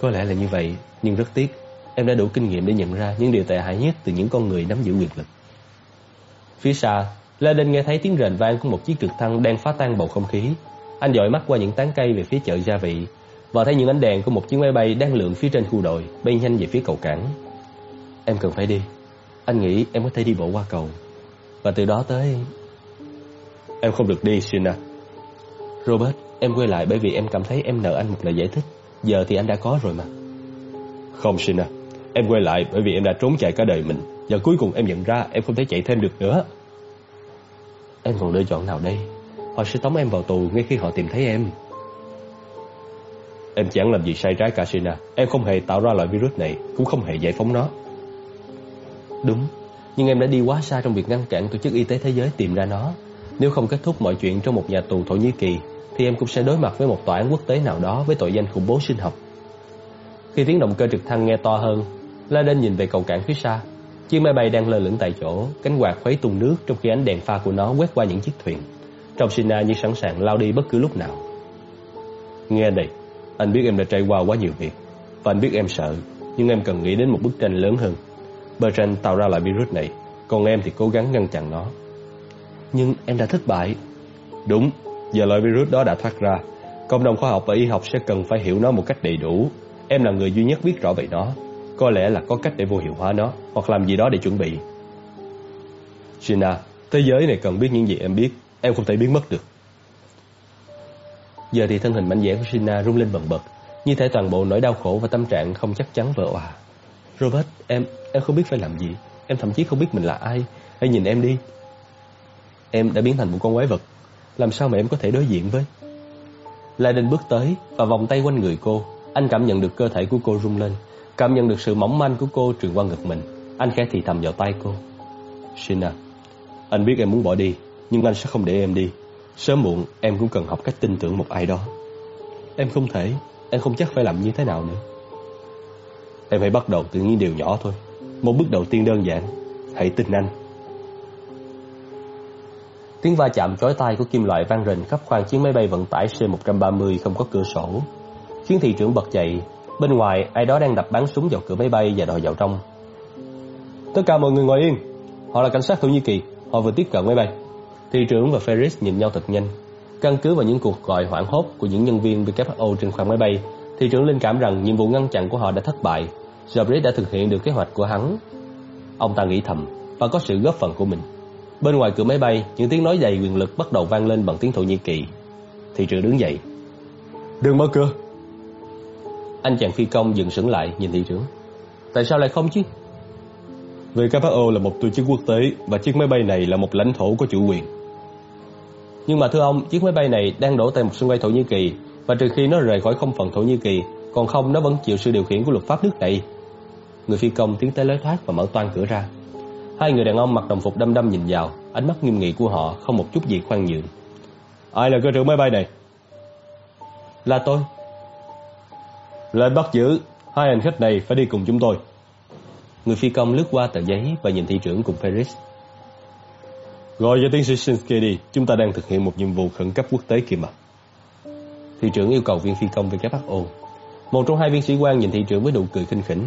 Có lẽ là như vậy, nhưng rất tiếc, em đã đủ kinh nghiệm để nhận ra những điều tệ hại nhất từ những con người nắm giữ quyền lực. Phía xa, La Đinh nghe thấy tiếng rền vang của một chiếc trực thăng đang phá tan bầu không khí. Anh dõi mắt qua những tán cây về phía chợ gia vị và thấy những ánh đèn của một chiếc máy bay đang lượn phía trên khu đồi, bay nhanh về phía cầu cảng. Em cần phải đi. Anh nghĩ em có thể đi bộ qua cầu. Và từ đó tới... Em không được đi, Sina. Robert, em quay lại bởi vì em cảm thấy em nợ anh một lời giải thích. Giờ thì anh đã có rồi mà. Không, Sina. Em quay lại bởi vì em đã trốn chạy cả đời mình. Và cuối cùng em nhận ra em không thể chạy thêm được nữa. Em còn lựa chọn nào đây? Họ sẽ tống em vào tù ngay khi họ tìm thấy em. Em chẳng làm gì sai trái cả Sina. Em không hề tạo ra loại virus này, cũng không hề giải phóng nó. Đúng, nhưng em đã đi quá xa trong việc ngăn cản Tổ chức Y tế Thế giới tìm ra nó. Nếu không kết thúc mọi chuyện trong một nhà tù Thổ Nhĩ Kỳ, thì em cũng sẽ đối mặt với một tòa án quốc tế nào đó với tội danh khủng bố sinh học. Khi tiếng động cơ trực thăng nghe to hơn, La Đen nhìn về cầu cảng phía xa. Chiếc máy bay đang lơ lửng tại chỗ, cánh quạt khuấy tung nước trong khi ánh đèn pha của nó quét qua những chiếc thuyền. Trong Sina như sẵn sàng lao đi bất cứ lúc nào. Nghe đây, anh biết em đã trải qua quá nhiều việc, và anh biết em sợ, nhưng em cần nghĩ đến một bức tranh lớn hơn. Bertrand tạo ra loại virus này, còn em thì cố gắng ngăn chặn nó. Nhưng em đã thất bại. Đúng, giờ loại virus đó đã thoát ra. Cộng đồng khoa học và y học sẽ cần phải hiểu nó một cách đầy đủ. Em là người duy nhất biết rõ về nó. Có lẽ là có cách để vô hiệu hóa nó, hoặc làm gì đó để chuẩn bị. Gina, thế giới này cần biết những gì em biết. Em không thể biến mất được. Giờ thì thân hình mạnh dẻ của Gina rung lên bần bật, như thể toàn bộ nỗi đau khổ và tâm trạng không chắc chắn vỡ òa. Robert, em, em không biết phải làm gì. Em thậm chí không biết mình là ai. Hãy nhìn em đi. Em đã biến thành một con quái vật. Làm sao mà em có thể đối diện với? Lai Đinh bước tới và vòng tay quanh người cô. Anh cảm nhận được cơ thể của cô rung lên. Cảm nhận được sự mỏng manh của cô truyền qua ngực mình. Anh khẽ thì thầm vào tay cô. Shina, anh biết em muốn bỏ đi, nhưng anh sẽ không để em đi. Sớm muộn em cũng cần học cách tin tưởng một ai đó. Em không thể, em không chắc phải làm như thế nào nữa. Em hãy bắt đầu từ những điều nhỏ thôi Một bước đầu tiên đơn giản Hãy tin anh Tiếng va chạm chói tai của kim loại vang rền khắp khoang chiếc máy bay vận tải C-130 không có cửa sổ. Khiến thị trưởng bật dậy. Bên ngoài, ai đó đang đập bắn súng vào cửa máy bay và đòi vào trong. Tất cả mọi người ngồi yên. Họ là cảnh sát Thổ Nhĩ Kỳ. Họ vừa tiếp cận máy bay. Thị trưởng và Ferris nhìn nhau thật nhanh. Căn cứ vào những cuộc gọi hoảng hốt của những nhân viên WHO trên khoang máy bay, Thị trưởng linh cảm rằng nhiệm vụ ngăn chặn của họ đã thất bại. Jabris đã thực hiện được kế hoạch của hắn. Ông ta nghĩ thầm và có sự góp phần của mình. Bên ngoài cửa máy bay, những tiếng nói đầy quyền lực bắt đầu vang lên bằng tiếng Thổ Nhĩ Kỳ. Thị trưởng đứng dậy. Đừng mở cửa. Anh chàng phi công dừng sững lại nhìn thị trưởng. Tại sao lại không chứ? WHO là một tổ chức quốc tế và chiếc máy bay này là một lãnh thổ có chủ quyền. Nhưng mà thưa ông, chiếc máy bay này đang đổ tại một sân bay Thổ Nhĩ Kỳ và trừ khi nó rời khỏi không phận Thổ Nhĩ Kỳ, còn không nó vẫn chịu sự điều khiển của luật pháp nước này. Người phi công tiến tới lối thoát và mở toan cửa ra. Hai người đàn ông mặc đồng phục đăm đăm nhìn vào, ánh mắt nghiêm nghị của họ không một chút gì khoan nhượng. Ai là cơ trưởng máy bay này? Là tôi. Lệnh bắt giữ, hai hành khách này phải đi cùng chúng tôi. Người phi công lướt qua tờ giấy và nhìn thị trưởng cùng Ferris. Gọi cho tiến sĩ Shinsky đi, chúng ta đang thực hiện một nhiệm vụ khẩn cấp quốc tế kìa mà. Thị trưởng yêu cầu viên phi công WHO. Một trong hai viên sĩ quan nhìn thị trưởng với nụ cười khinh khỉnh.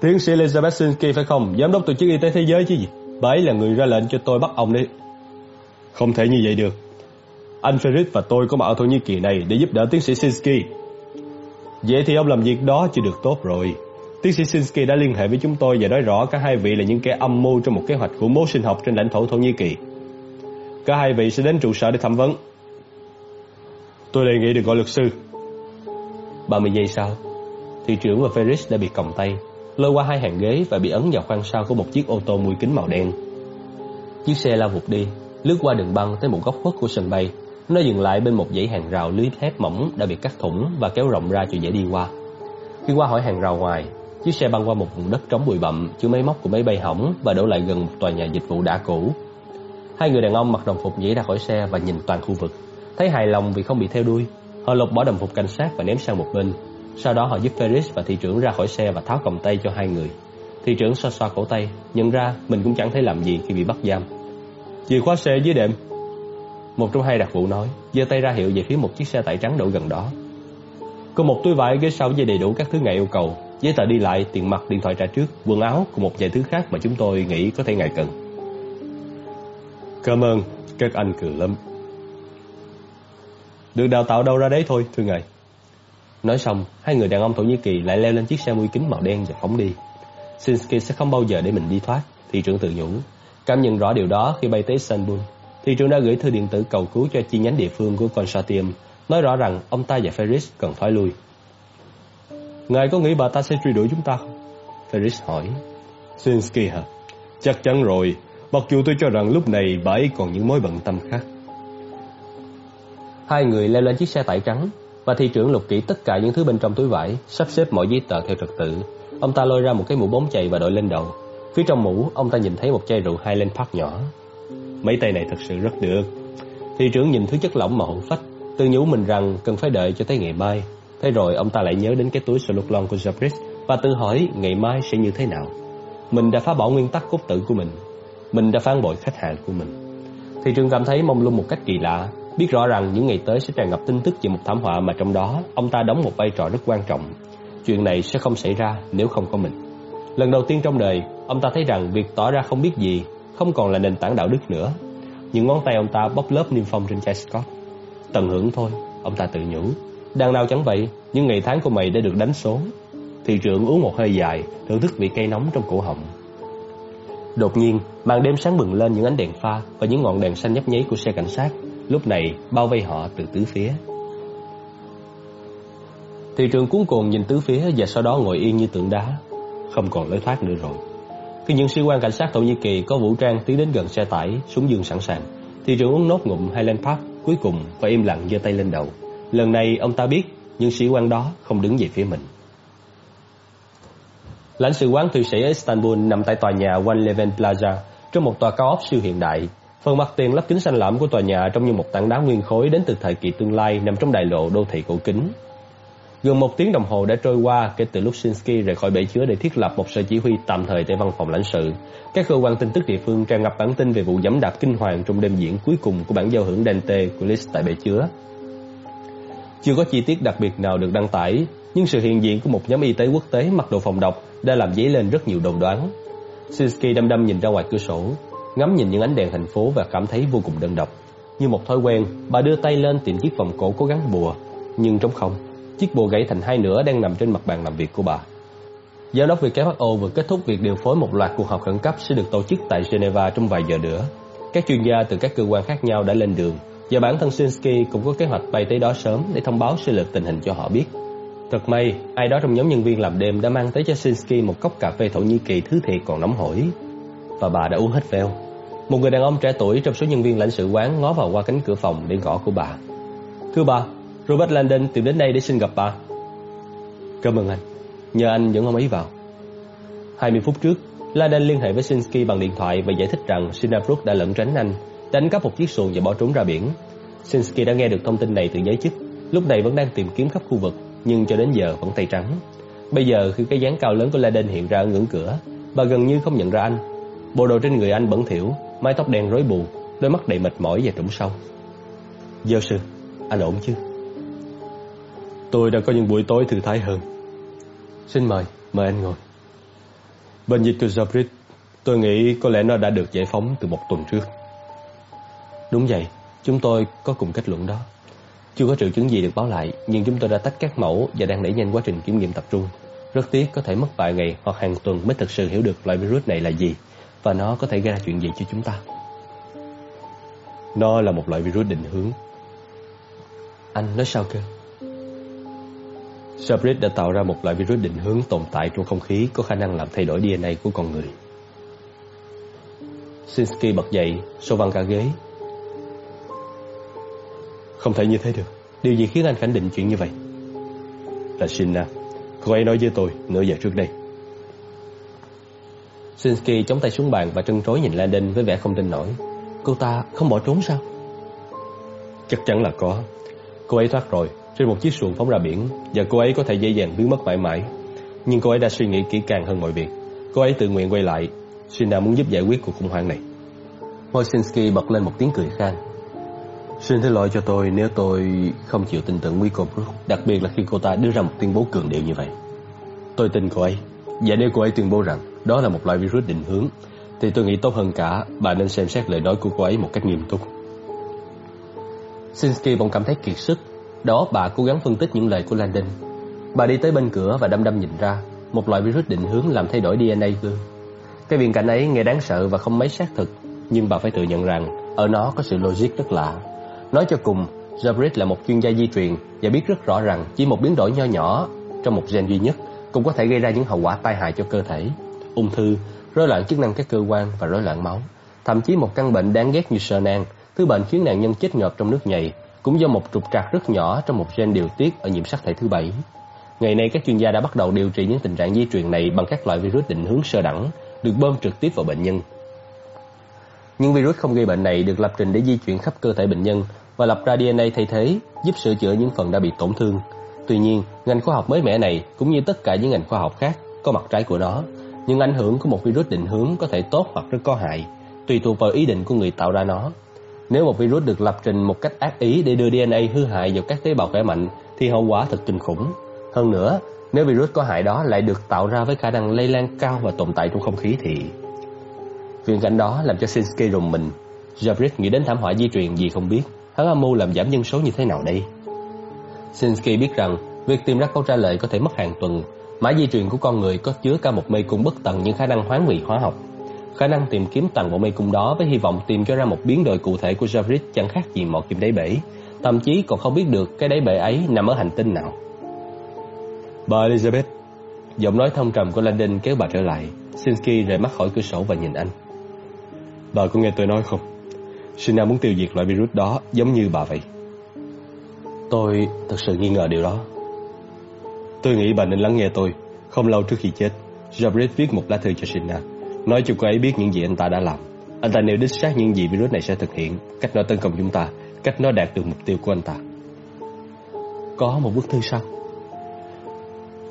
Tiến sĩ Elizabeth Sinsky phải không? Giám đốc tổ chức y tế thế giới chứ gì? Bà ấy là người ra lệnh cho tôi bắt ông đi, Không thể như vậy được. Anh Ferris và tôi có mặt ở Thổ Nhĩ Kỳ này để giúp đỡ tiến sĩ Sinsky. Vậy thì ông làm việc đó chưa được tốt rồi. Tiến sĩ Sinsky đã liên hệ với chúng tôi và nói rõ cả hai vị là những kẻ âm mưu trong một kế hoạch khủng bố sinh học trên lãnh thổ Thổ Nhĩ Kỳ. Cả hai vị sẽ đến trụ sở để thẩm vấn. Tôi đề nghị được gọi luật sư 30 giây sau Thị trưởng và Ferris đã bị còng tay lôi qua hai hàng ghế và bị ấn vào khoang sau của một chiếc ô tô mui kính màu đen. Chiếc xe lao vụt đi, lướt qua đường băng tới một góc khuất của sân bay. Nó dừng lại bên một dãy hàng rào lưới thép mỏng đã bị cắt thủng và kéo rộng ra cho dễ đi qua. Khi qua hỏi hàng rào ngoài, chiếc xe băng qua một vùng đất trống bụi bặm, chứa máy móc của máy bay hỏng và đổ lại gần một tòa nhà dịch vụ đã cũ. Hai người đàn ông mặc đồng phục nhảy ra khỏi xe và nhìn toàn khu vực, thấy hài lòng vì không bị theo đuôi. Họ lột bỏ đồng phục cảnh sát và ném sang một bên. Sau đó họ giúp Ferris và thị trưởng ra khỏi xe và tháo còng tay cho hai người. Thị trưởng xoa xoa cổ tay, nhận ra mình cũng chẳng thấy làm gì khi bị bắt giam. Chìa khóa xe dưới đệm. Một trong hai đặc vụ nói, giơ tay ra hiệu về phía một chiếc xe tải trắng đậu gần đó. Có một túi vải ghế sau với đầy đủ các thứ ngài yêu cầu, giấy tờ đi lại, tiền mặt, điện thoại trả trước, quần áo cùng một vài thứ khác mà chúng tôi nghĩ có thể ngài cần. Cảm ơn, các anh cười lắm. Được đào tạo đâu ra đấy thôi, thưa ngài. Nói xong, hai người đàn ông Thổ Nhĩ Kỳ lại leo lên chiếc xe mui kính màu đen và phóng đi. Sinsky sẽ không bao giờ để mình đi thoát, thị trưởng tự nhủ. Cảm nhận rõ điều đó khi bay tới Istanbul. Thị trưởng đã gửi thư điện tử cầu cứu cho chi nhánh địa phương của consortium, nói rõ rằng ông ta và Ferris cần thoái lui. Ngài có nghĩ bà ta sẽ truy đuổi chúng ta không? Ferris hỏi. Sinsky hả? Chắc chắn rồi, mặc dù tôi cho rằng lúc này bà ấy còn những mối bận tâm khác. Hai người leo lên chiếc xe tải trắng và thị trưởng lục kỹ tất cả những thứ bên trong túi vải, sắp xếp mọi giấy tờ theo trật tự. Ông ta lôi ra một cái mũ bóng chày và đội lên đầu. Phía trong mũ, ông ta nhìn thấy một chai rượu Highland Park nhỏ. Mấy tay này thật sự rất được. Thị trưởng nhìn thứ chất lỏng màu hổn phách, tự nhủ mình rằng cần phải đợi cho tới ngày mai. Thế rồi ông ta lại nhớ đến cái túi Soloclon của Jabris và tự hỏi ngày mai sẽ như thế nào. Mình đã phá bỏ nguyên tắc cốt tử của mình. Mình đã phản bội khách hàng của mình. Thị trưởng cảm thấy mông lung một cách kỳ lạ, biết rõ rằng những ngày tới sẽ tràn ngập tin tức về một thảm họa mà trong đó ông ta đóng một vai trò rất quan trọng. Chuyện này sẽ không xảy ra nếu không có mình. Lần đầu tiên trong đời, ông ta thấy rằng việc tỏ ra không biết gì không còn là nền tảng đạo đức nữa. Những ngón tay ông ta bóp lớp niêm phong trên chai Scott. Tận hưởng thôi, ông ta tự nhủ. Đằng nào chẳng vậy, những ngày tháng của mày đã được đánh số. Thị trưởng uống một hơi dài, thưởng thức vị cây nóng trong cổ họng. Đột nhiên, màn đêm sáng bừng lên những ánh đèn pha và những ngọn đèn xanh nhấp nháy của xe cảnh sát, lúc này bao vây họ từ tứ phía. Thị trường cuốn cuồng nhìn tứ phía và sau đó ngồi yên như tượng đá, không còn lối thoát nữa rồi. Khi những sĩ quan cảnh sát Thổ Nhĩ Kỳ có vũ trang tiến đến gần xe tải, súng dương sẵn sàng, thị trưởng uống nốt ngụm Highland Park cuối cùng và im lặng giơ tay lên đầu. Lần này ông ta biết những sĩ quan đó không đứng về phía mình. Lãnh sự quán Thụy Sĩ ở Istanbul nằm tại tòa nhà One Leven Plaza, trong một tòa cao ốc siêu hiện đại. Phần mặt tiền lắp kính xanh lãm của tòa nhà trông như một tảng đá nguyên khối đến từ thời kỳ tương lai nằm trong đại lộ đô thị cổ kính. Gần một tiếng đồng hồ đã trôi qua kể từ lúc Shinsky rời khỏi bể chứa để thiết lập một sở chỉ huy tạm thời tại văn phòng lãnh sự. Các cơ quan tin tức địa phương tràn ngập bản tin về vụ dẫm đạp kinh hoàng trong đêm diễn cuối cùng của bản giao hưởng Dante của Liszt tại bể chứa. Chưa có chi tiết đặc biệt nào được đăng tải, nhưng sự hiện diện của một nhóm y tế quốc tế mặc đồ phòng độc đã làm dấy lên rất nhiều đồn đoán. Shinsky đăm đăm nhìn ra ngoài cửa sổ, ngắm nhìn những ánh đèn thành phố và cảm thấy vô cùng đơn độc. Như một thói quen, bà đưa tay lên tìm chiếc vòng cổ cố gắng bùa, nhưng trống không. Chiếc bùa gãy thành hai nửa đang nằm trên mặt bàn làm việc của bà. Giám đốc WHO vừa kết thúc việc điều phối một loạt cuộc họp khẩn cấp sẽ được tổ chức tại Geneva trong vài giờ nữa. Các chuyên gia từ các cơ quan khác nhau đã lên đường và bản thân Shinsky cũng có kế hoạch bay tới đó sớm để thông báo sơ lược tình hình cho họ biết. Thật may, ai đó trong nhóm nhân viên làm đêm đã mang tới cho Shinsky một cốc cà phê Thổ Nhĩ Kỳ thứ thiệt còn nóng hổi. Và bà đã uống hết veo. Một người đàn ông trẻ tuổi trong số nhân viên lãnh sự quán ngó vào qua cánh cửa phòng để gõ của bà. Thưa bà, Robert Landon tìm đến đây để xin gặp bà. Cảm ơn anh. Nhờ anh dẫn ông ấy vào. 20 phút trước, Landon liên hệ với Sinsky bằng điện thoại và giải thích rằng Sinabrook đã lẩn tránh anh, đánh cắp một chiếc xuồng và bỏ trốn ra biển. Sinsky đã nghe được thông tin này từ giới chức, lúc này vẫn đang tìm kiếm khắp khu vực, nhưng cho đến giờ vẫn tay trắng. Bây giờ khi cái dáng cao lớn của Landon hiện ra ở ngưỡng cửa, bà gần như không nhận ra anh. Bộ đồ trên người anh bẩn thỉu, mái tóc đen rối bù, đôi mắt đầy mệt mỏi và trũng sâu. Giáo sư, anh ổn chứ? Tôi đã có những buổi tối thư thái hơn. Xin mời, mời anh ngồi. Bệnh dịch từ Zabrit, tôi nghĩ có lẽ nó đã được giải phóng từ một tuần trước. Đúng vậy, chúng tôi có cùng kết luận đó. Chưa có triệu chứng gì được báo lại, nhưng chúng tôi đã tách các mẫu và đang đẩy nhanh quá trình kiểm nghiệm tập trung. Rất tiếc có thể mất vài ngày hoặc hàng tuần mới thực sự hiểu được loại virus này là gì và nó có thể gây ra chuyện gì cho chúng ta. Nó là một loại virus định hướng. Anh nói sao cơ? Sabrit đã tạo ra một loại virus định hướng tồn tại trong không khí có khả năng làm thay đổi DNA của con người. Sinsky bật dậy, xô văng cả ghế. Không thể như thế được. Điều gì khiến anh khẳng định chuyện như vậy? Là Shinna. Cô ấy nói với tôi nửa giờ trước đây. Sinsky chống tay xuống bàn và trân trối nhìn Landon với vẻ không tin nổi. Cô ta không bỏ trốn sao? Chắc chắn là có. Cô ấy thoát rồi, trên một chiếc xuồng phóng ra biển và cô ấy có thể dễ dàng biến mất mãi mãi. Nhưng cô ấy đã suy nghĩ kỹ càng hơn mọi việc. Cô ấy tự nguyện quay lại. Sina muốn giúp giải quyết cuộc khủng hoảng này. Mosinski bật lên một tiếng cười khan. Xin thứ lỗi cho tôi nếu tôi không chịu tin tưởng Miko Brook, đặc biệt là khi cô ta đưa ra một tuyên bố cường điệu như vậy. Tôi tin cô ấy, và nếu cô ấy tuyên bố rằng đó là một loại virus định hướng, thì tôi nghĩ tốt hơn cả bà nên xem xét lời nói của cô ấy một cách nghiêm túc. Sinsky bỗng cảm thấy kiệt sức. Đó bà cố gắng phân tích những lời của Landon. Bà đi tới bên cửa và đăm đăm nhìn ra Một loại virus định hướng làm thay đổi DNA gương Cái viễn cảnh ấy nghe đáng sợ và không mấy xác thực Nhưng bà phải tự nhận rằng Ở nó có sự logic rất lạ. Nói cho cùng Jabrit là một chuyên gia di truyền Và biết rất rõ rằng chỉ một biến đổi nho nhỏ Trong một gen duy nhất Cũng có thể gây ra những hậu quả tai hại cho cơ thể. Ung thư, rối loạn chức năng các cơ quan và rối loạn máu Thậm chí một căn bệnh đáng ghét như sơ nang Thứ bệnh khiến nạn nhân chết ngợp trong nước nhầy cũng do một trục trặc rất nhỏ trong một gen điều tiết ở nhiễm sắc thể thứ bảy. Ngày nay các chuyên gia đã bắt đầu điều trị những tình trạng di truyền này bằng các loại virus định hướng sơ đẳng được bơm trực tiếp vào bệnh nhân. Những virus không gây bệnh này được lập trình để di chuyển khắp cơ thể bệnh nhân và lập ra DNA thay thế, giúp sửa chữa những phần đã bị tổn thương. Tuy nhiên, ngành khoa học mới mẻ này cũng như tất cả những ngành khoa học khác có mặt trái của nó. Nhưng ảnh hưởng của một virus định hướng có thể tốt hoặc rất có hại, tùy thuộc vào ý định của người tạo ra nó. Nếu một virus được lập trình một cách ác ý để đưa DNA hư hại vào các tế bào khỏe mạnh thì hậu quả thật kinh khủng. Hơn nữa, nếu virus có hại đó lại được tạo ra với khả năng lây lan cao và tồn tại trong không khí thì... Viễn cảnh đó làm cho Sinsky rùng mình. Javrit nghĩ đến thảm họa di truyền gì không biết. Hắn âm mưu làm giảm dân số như thế nào đây? Sinsky biết rằng việc tìm ra câu trả lời có thể mất hàng tuần. Mã di truyền của con người có chứa cả một mê cung bất tận những khả năng hoán vị hóa học Khả năng tìm kiếm toàn bộ mê cung đó với hy vọng tìm cho ra một biến đổi cụ thể của Javrit chẳng khác gì một kim đáy bể, thậm chí còn không biết được cái đáy bể ấy nằm ở hành tinh nào. Bà Elizabeth, giọng nói thông trầm của Landon kéo bà trở lại. Sinsky rời mắt khỏi cửa sổ và nhìn anh. Bà có nghe tôi nói không? Sina muốn tiêu diệt loại virus đó giống như bà vậy. Tôi thật sự nghi ngờ điều đó. Tôi nghĩ bà nên lắng nghe tôi. Không lâu trước khi chết, Jabrit viết một lá thư cho Sina. Nói cho cô ấy biết những gì anh ta đã làm. Anh ta nêu đích xác những gì virus này sẽ thực hiện Cách nó tấn công chúng ta Cách nó đạt được mục tiêu của anh ta. Có một bức thư sao?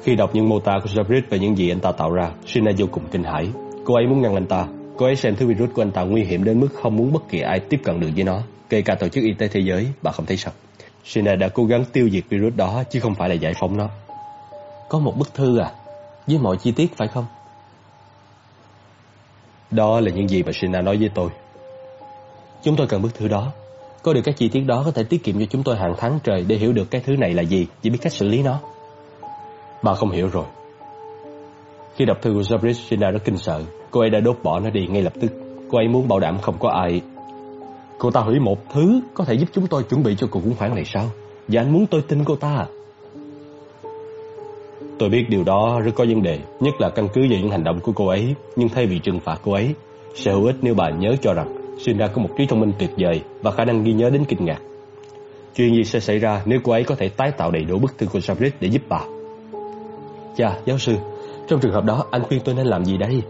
Khi đọc những mô tả của Jabrit về những gì anh ta tạo ra Sina vô cùng kinh hãi. Cô ấy muốn ngăn anh ta. Cô ấy xem thứ virus của anh ta nguy hiểm đến mức không muốn bất kỳ ai tiếp cận được với nó Kể cả Tổ chức Y tế Thế giới Bà không thấy sao? Sina đã cố gắng tiêu diệt virus đó Chứ không phải là giải phóng nó. Có một bức thư à Với mọi chi tiết phải không đó là những gì mà Sina nói với tôi. Chúng tôi cần bức thư đó. Có được các chi tiết đó có thể tiết kiệm cho chúng tôi hàng tháng trời để hiểu được cái thứ này là gì, chỉ biết cách xử lý nó. Bà không hiểu rồi. Khi đọc thư của Jabris, Sina rất kinh sợ. Cô ấy đã đốt bỏ nó đi ngay lập tức. Cô ấy muốn bảo đảm không có ai. Cô ta hủy một thứ có thể giúp chúng tôi chuẩn bị cho cuộc khủng hoảng này sao? Và anh muốn tôi tin cô ta à? Tôi biết điều đó rất có vấn đề, nhất là căn cứ vào những hành động của cô ấy, nhưng thay vì trừng phạt cô ấy, sẽ hữu ích nếu bà nhớ cho rằng Shinra có một trí thông minh tuyệt vời và khả năng ghi nhớ đến kinh ngạc. Chuyện gì sẽ xảy ra nếu cô ấy có thể tái tạo đầy đủ bức thư của Sabrit để giúp bà? Chà, giáo sư, trong trường hợp đó anh khuyên tôi nên làm gì đây?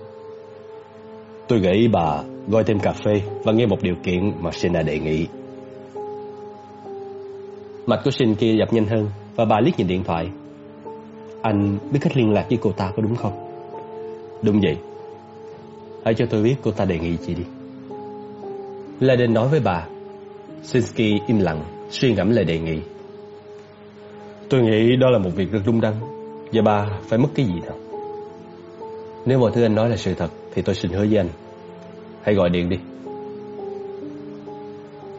Tôi gợi bà gọi thêm cà phê và nghe một điều kiện mà Sina đề nghị. Mặt của Shin kia dập nhanh hơn và bà liếc nhìn điện thoại anh biết cách liên lạc với cô ta có đúng không? Đúng vậy. Hãy cho tôi biết cô ta đề nghị gì đi. Laden nói với bà. Sinsky im lặng, suy ngẫm lời đề nghị. Tôi nghĩ đó là một việc rất đúng đắn và bà phải mất cái gì nào. Nếu mọi thứ anh nói là sự thật thì tôi xin hứa với anh. Hãy gọi điện đi.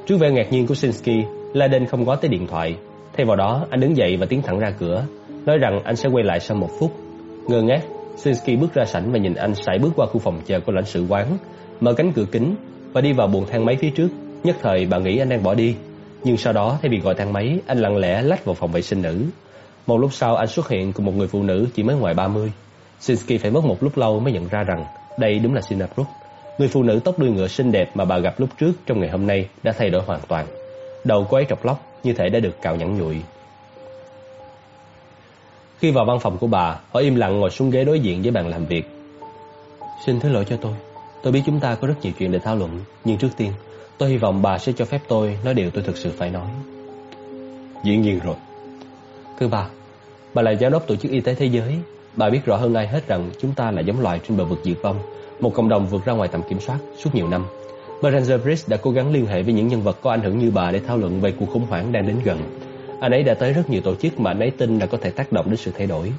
Trước vẻ ngạc nhiên của Sinsky, Laden không có tới điện thoại. Thay vào đó, anh đứng dậy và tiến thẳng ra cửa, nói rằng anh sẽ quay lại sau một phút. Ngơ ngác, Sinsky bước ra sảnh và nhìn anh sải bước qua khu phòng chờ của lãnh sự quán, mở cánh cửa kính và đi vào buồng thang máy phía trước. Nhất thời bà nghĩ anh đang bỏ đi, nhưng sau đó thay vì gọi thang máy, anh lặng lẽ lách vào phòng vệ sinh nữ. Một lúc sau anh xuất hiện cùng một người phụ nữ chỉ mới ngoài 30. Sinsky phải mất một lúc lâu mới nhận ra rằng đây đúng là Sina Người phụ nữ tóc đuôi ngựa xinh đẹp mà bà gặp lúc trước trong ngày hôm nay đã thay đổi hoàn toàn. Đầu cô ấy trọc lóc như thể đã được cạo nhẵn nhụi. Khi vào văn phòng của bà, họ im lặng ngồi xuống ghế đối diện với bàn làm việc. Xin thứ lỗi cho tôi. Tôi biết chúng ta có rất nhiều chuyện để thảo luận, nhưng trước tiên, tôi hy vọng bà sẽ cho phép tôi nói điều tôi thực sự phải nói. Dĩ nhiên rồi. Thưa bà, bà là giám đốc tổ chức y tế thế giới. Bà biết rõ hơn ai hết rằng chúng ta là giống loài trên bờ vực diệt vong, một cộng đồng vượt ra ngoài tầm kiểm soát suốt nhiều năm. Beranger Bridge đã cố gắng liên hệ với những nhân vật có ảnh hưởng như bà để thảo luận về cuộc khủng hoảng đang đến gần. Anh ấy đã tới rất nhiều tổ chức mà anh ấy tin là có thể tác động đến sự thay đổi.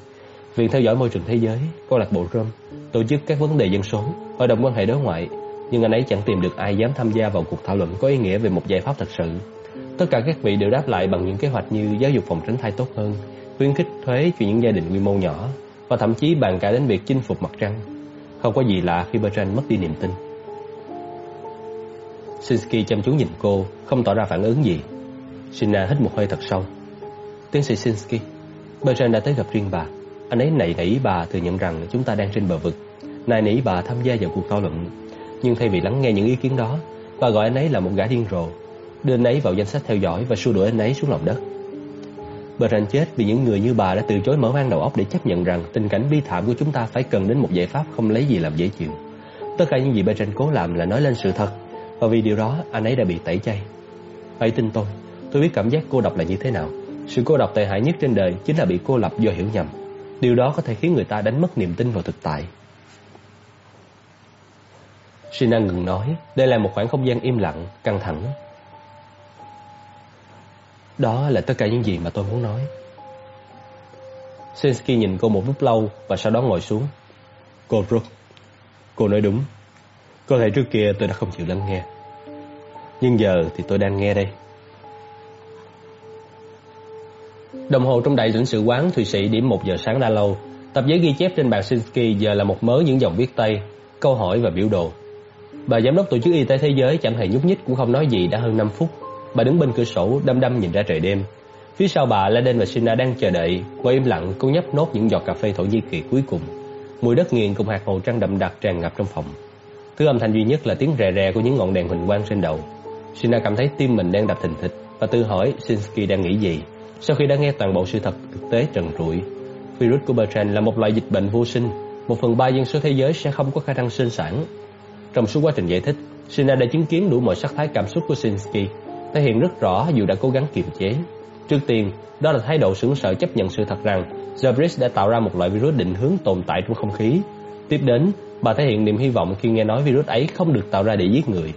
Viện theo dõi môi trường thế giới, câu lạc bộ Rome, tổ chức các vấn đề dân số, hội đồng quan hệ đối ngoại, nhưng anh ấy chẳng tìm được ai dám tham gia vào cuộc thảo luận có ý nghĩa về một giải pháp thật sự. Tất cả các vị đều đáp lại bằng những kế hoạch như giáo dục phòng tránh thai tốt hơn, khuyến khích thuế cho những gia đình quy mô nhỏ và thậm chí bàn cả đến việc chinh phục mặt trăng. Không có gì lạ khi Bertrand mất đi niềm tin. Sinsky chăm chú nhìn cô, không tỏ ra phản ứng gì. Sina hít một hơi thật sâu. Tiến sĩ Sinsky, Bertrand đã tới gặp riêng bà. Anh ấy nảy nỉ bà thừa nhận rằng chúng ta đang trên bờ vực. Nài nỉ bà tham gia vào cuộc thảo luận. Nhưng thay vì lắng nghe những ý kiến đó, bà gọi anh ấy là một gã điên rồ, đưa anh ấy vào danh sách theo dõi và xua đuổi anh ấy xuống lòng đất. Bertrand chết vì những người như bà đã từ chối mở mang đầu óc để chấp nhận rằng tình cảnh bi thảm của chúng ta phải cần đến một giải pháp không lấy gì làm dễ chịu. Tất cả những gì Bertrand cố làm là nói lên sự thật, và vì điều đó anh ấy đã bị tẩy chay. Hãy tin tôi, tôi biết cảm giác cô độc là như thế nào. Sự cô độc tệ hại nhất trên đời chính là bị cô lập do hiểu nhầm. Điều đó có thể khiến người ta đánh mất niềm tin vào thực tại. Sina ngừng nói, đây là một khoảng không gian im lặng, căng thẳng. Đó là tất cả những gì mà tôi muốn nói. Sinsky nhìn cô một lúc lâu và sau đó ngồi xuống. Cô Brooke, cô nói đúng. Có thể trước kia tôi đã không chịu lắng nghe. Nhưng giờ thì tôi đang nghe đây. Đồng hồ trong đại lãnh sự quán Thụy Sĩ điểm 1 giờ sáng đã lâu. Tập giấy ghi chép trên bàn Sinsky giờ là một mớ những dòng viết tay, câu hỏi và biểu đồ. Bà giám đốc tổ chức y tế thế giới chẳng hề nhúc nhích cũng không nói gì đã hơn 5 phút. Bà đứng bên cửa sổ đăm đăm nhìn ra trời đêm. Phía sau bà Laden và Sina đang chờ đợi, ngồi im lặng cô nhấp nốt những giọt cà phê thổ Nhĩ Kỳ cuối cùng. Mùi đất nghiền cùng hạt màu trắng đậm đặc tràn ngập trong phòng. Thứ âm thanh duy nhất là tiếng rè rè của những ngọn đèn huỳnh quang trên đầu. Sina cảm thấy tim mình đang đập thình thịch và tự hỏi Sinsky đang nghĩ gì. Sau khi đã nghe toàn bộ sự thật thực tế trần trụi, virus của Bertrand là một loại dịch bệnh vô sinh, một phần ba dân số thế giới sẽ không có khả năng sinh sản. Trong suốt quá trình giải thích, Sina đã chứng kiến đủ mọi sắc thái cảm xúc của Sinsky, thể hiện rất rõ dù đã cố gắng kiềm chế. Trước tiên, đó là thái độ sững sợ chấp nhận sự thật rằng Zabris đã tạo ra một loại virus định hướng tồn tại trong không khí. Tiếp đến, bà thể hiện niềm hy vọng khi nghe nói virus ấy không được tạo ra để giết người.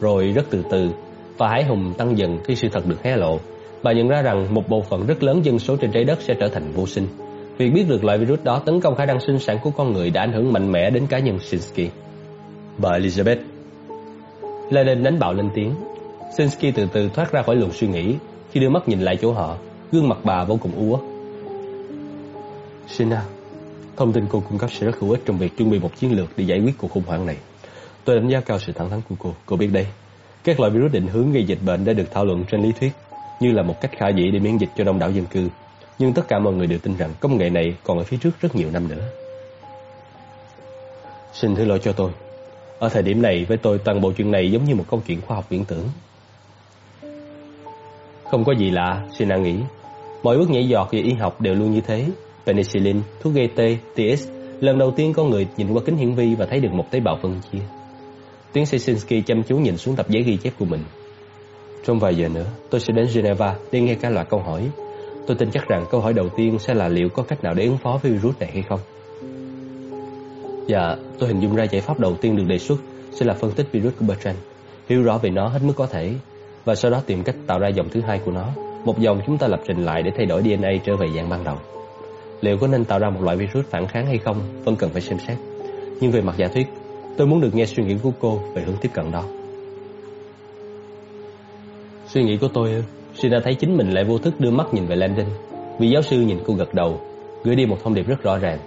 Rồi rất từ từ, và hải hùng tăng dần khi sự thật được hé lộ, bà nhận ra rằng một bộ phận rất lớn dân số trên trái đất sẽ trở thành vô sinh. Việc biết được loại virus đó tấn công khả năng sinh sản của con người đã ảnh hưởng mạnh mẽ đến cá nhân Sinsky. Bà Elizabeth Lenin đánh bạo lên tiếng. Sinsky từ từ thoát ra khỏi luồng suy nghĩ khi đưa mắt nhìn lại chỗ họ, gương mặt bà vô cùng u uất. Sina, thông tin cô cung cấp sẽ rất hữu ích trong việc chuẩn bị một chiến lược để giải quyết cuộc khủng hoảng này. Tôi đánh giá cao sự thẳng thắn của cô. Cô biết đây, các loại virus định hướng gây dịch bệnh đã được thảo luận trên lý thuyết như là một cách khả dĩ để miễn dịch cho đông đảo dân cư. Nhưng tất cả mọi người đều tin rằng công nghệ này còn ở phía trước rất nhiều năm nữa. Xin thứ lỗi cho tôi. Ở thời điểm này với tôi toàn bộ chuyện này giống như một câu chuyện khoa học viễn tưởng. Không có gì lạ, Sina nghĩ. Mọi bước nhảy giọt về y học đều luôn như thế. Penicillin, thuốc gây tê, TS, Lần đầu tiên con người nhìn qua kính hiển vi và thấy được một tế bào phân chia. Tiến sĩ Sinsky chăm chú nhìn xuống tập giấy ghi chép của mình. Trong vài giờ nữa, tôi sẽ đến Geneva để nghe cả loạt câu hỏi. Tôi tin chắc rằng câu hỏi đầu tiên sẽ là liệu có cách nào để ứng phó với virus này hay không. Dạ, tôi hình dung ra giải pháp đầu tiên được đề xuất sẽ là phân tích virus của Bertrand, hiểu rõ về nó hết mức có thể, và sau đó tìm cách tạo ra dòng thứ hai của nó. Một dòng chúng ta lập trình lại để thay đổi DNA trở về dạng ban đầu. Liệu có nên tạo ra một loại virus phản kháng hay không vẫn cần phải xem xét. Nhưng về mặt giả thuyết, tôi muốn được nghe suy nghĩ của cô về hướng tiếp cận đó. Suy nghĩ của tôi? Sina thấy chính mình lại vô thức đưa mắt nhìn về Landon. Vì giáo sư nhìn cô gật đầu, gửi đi một thông điệp rất rõ ràng.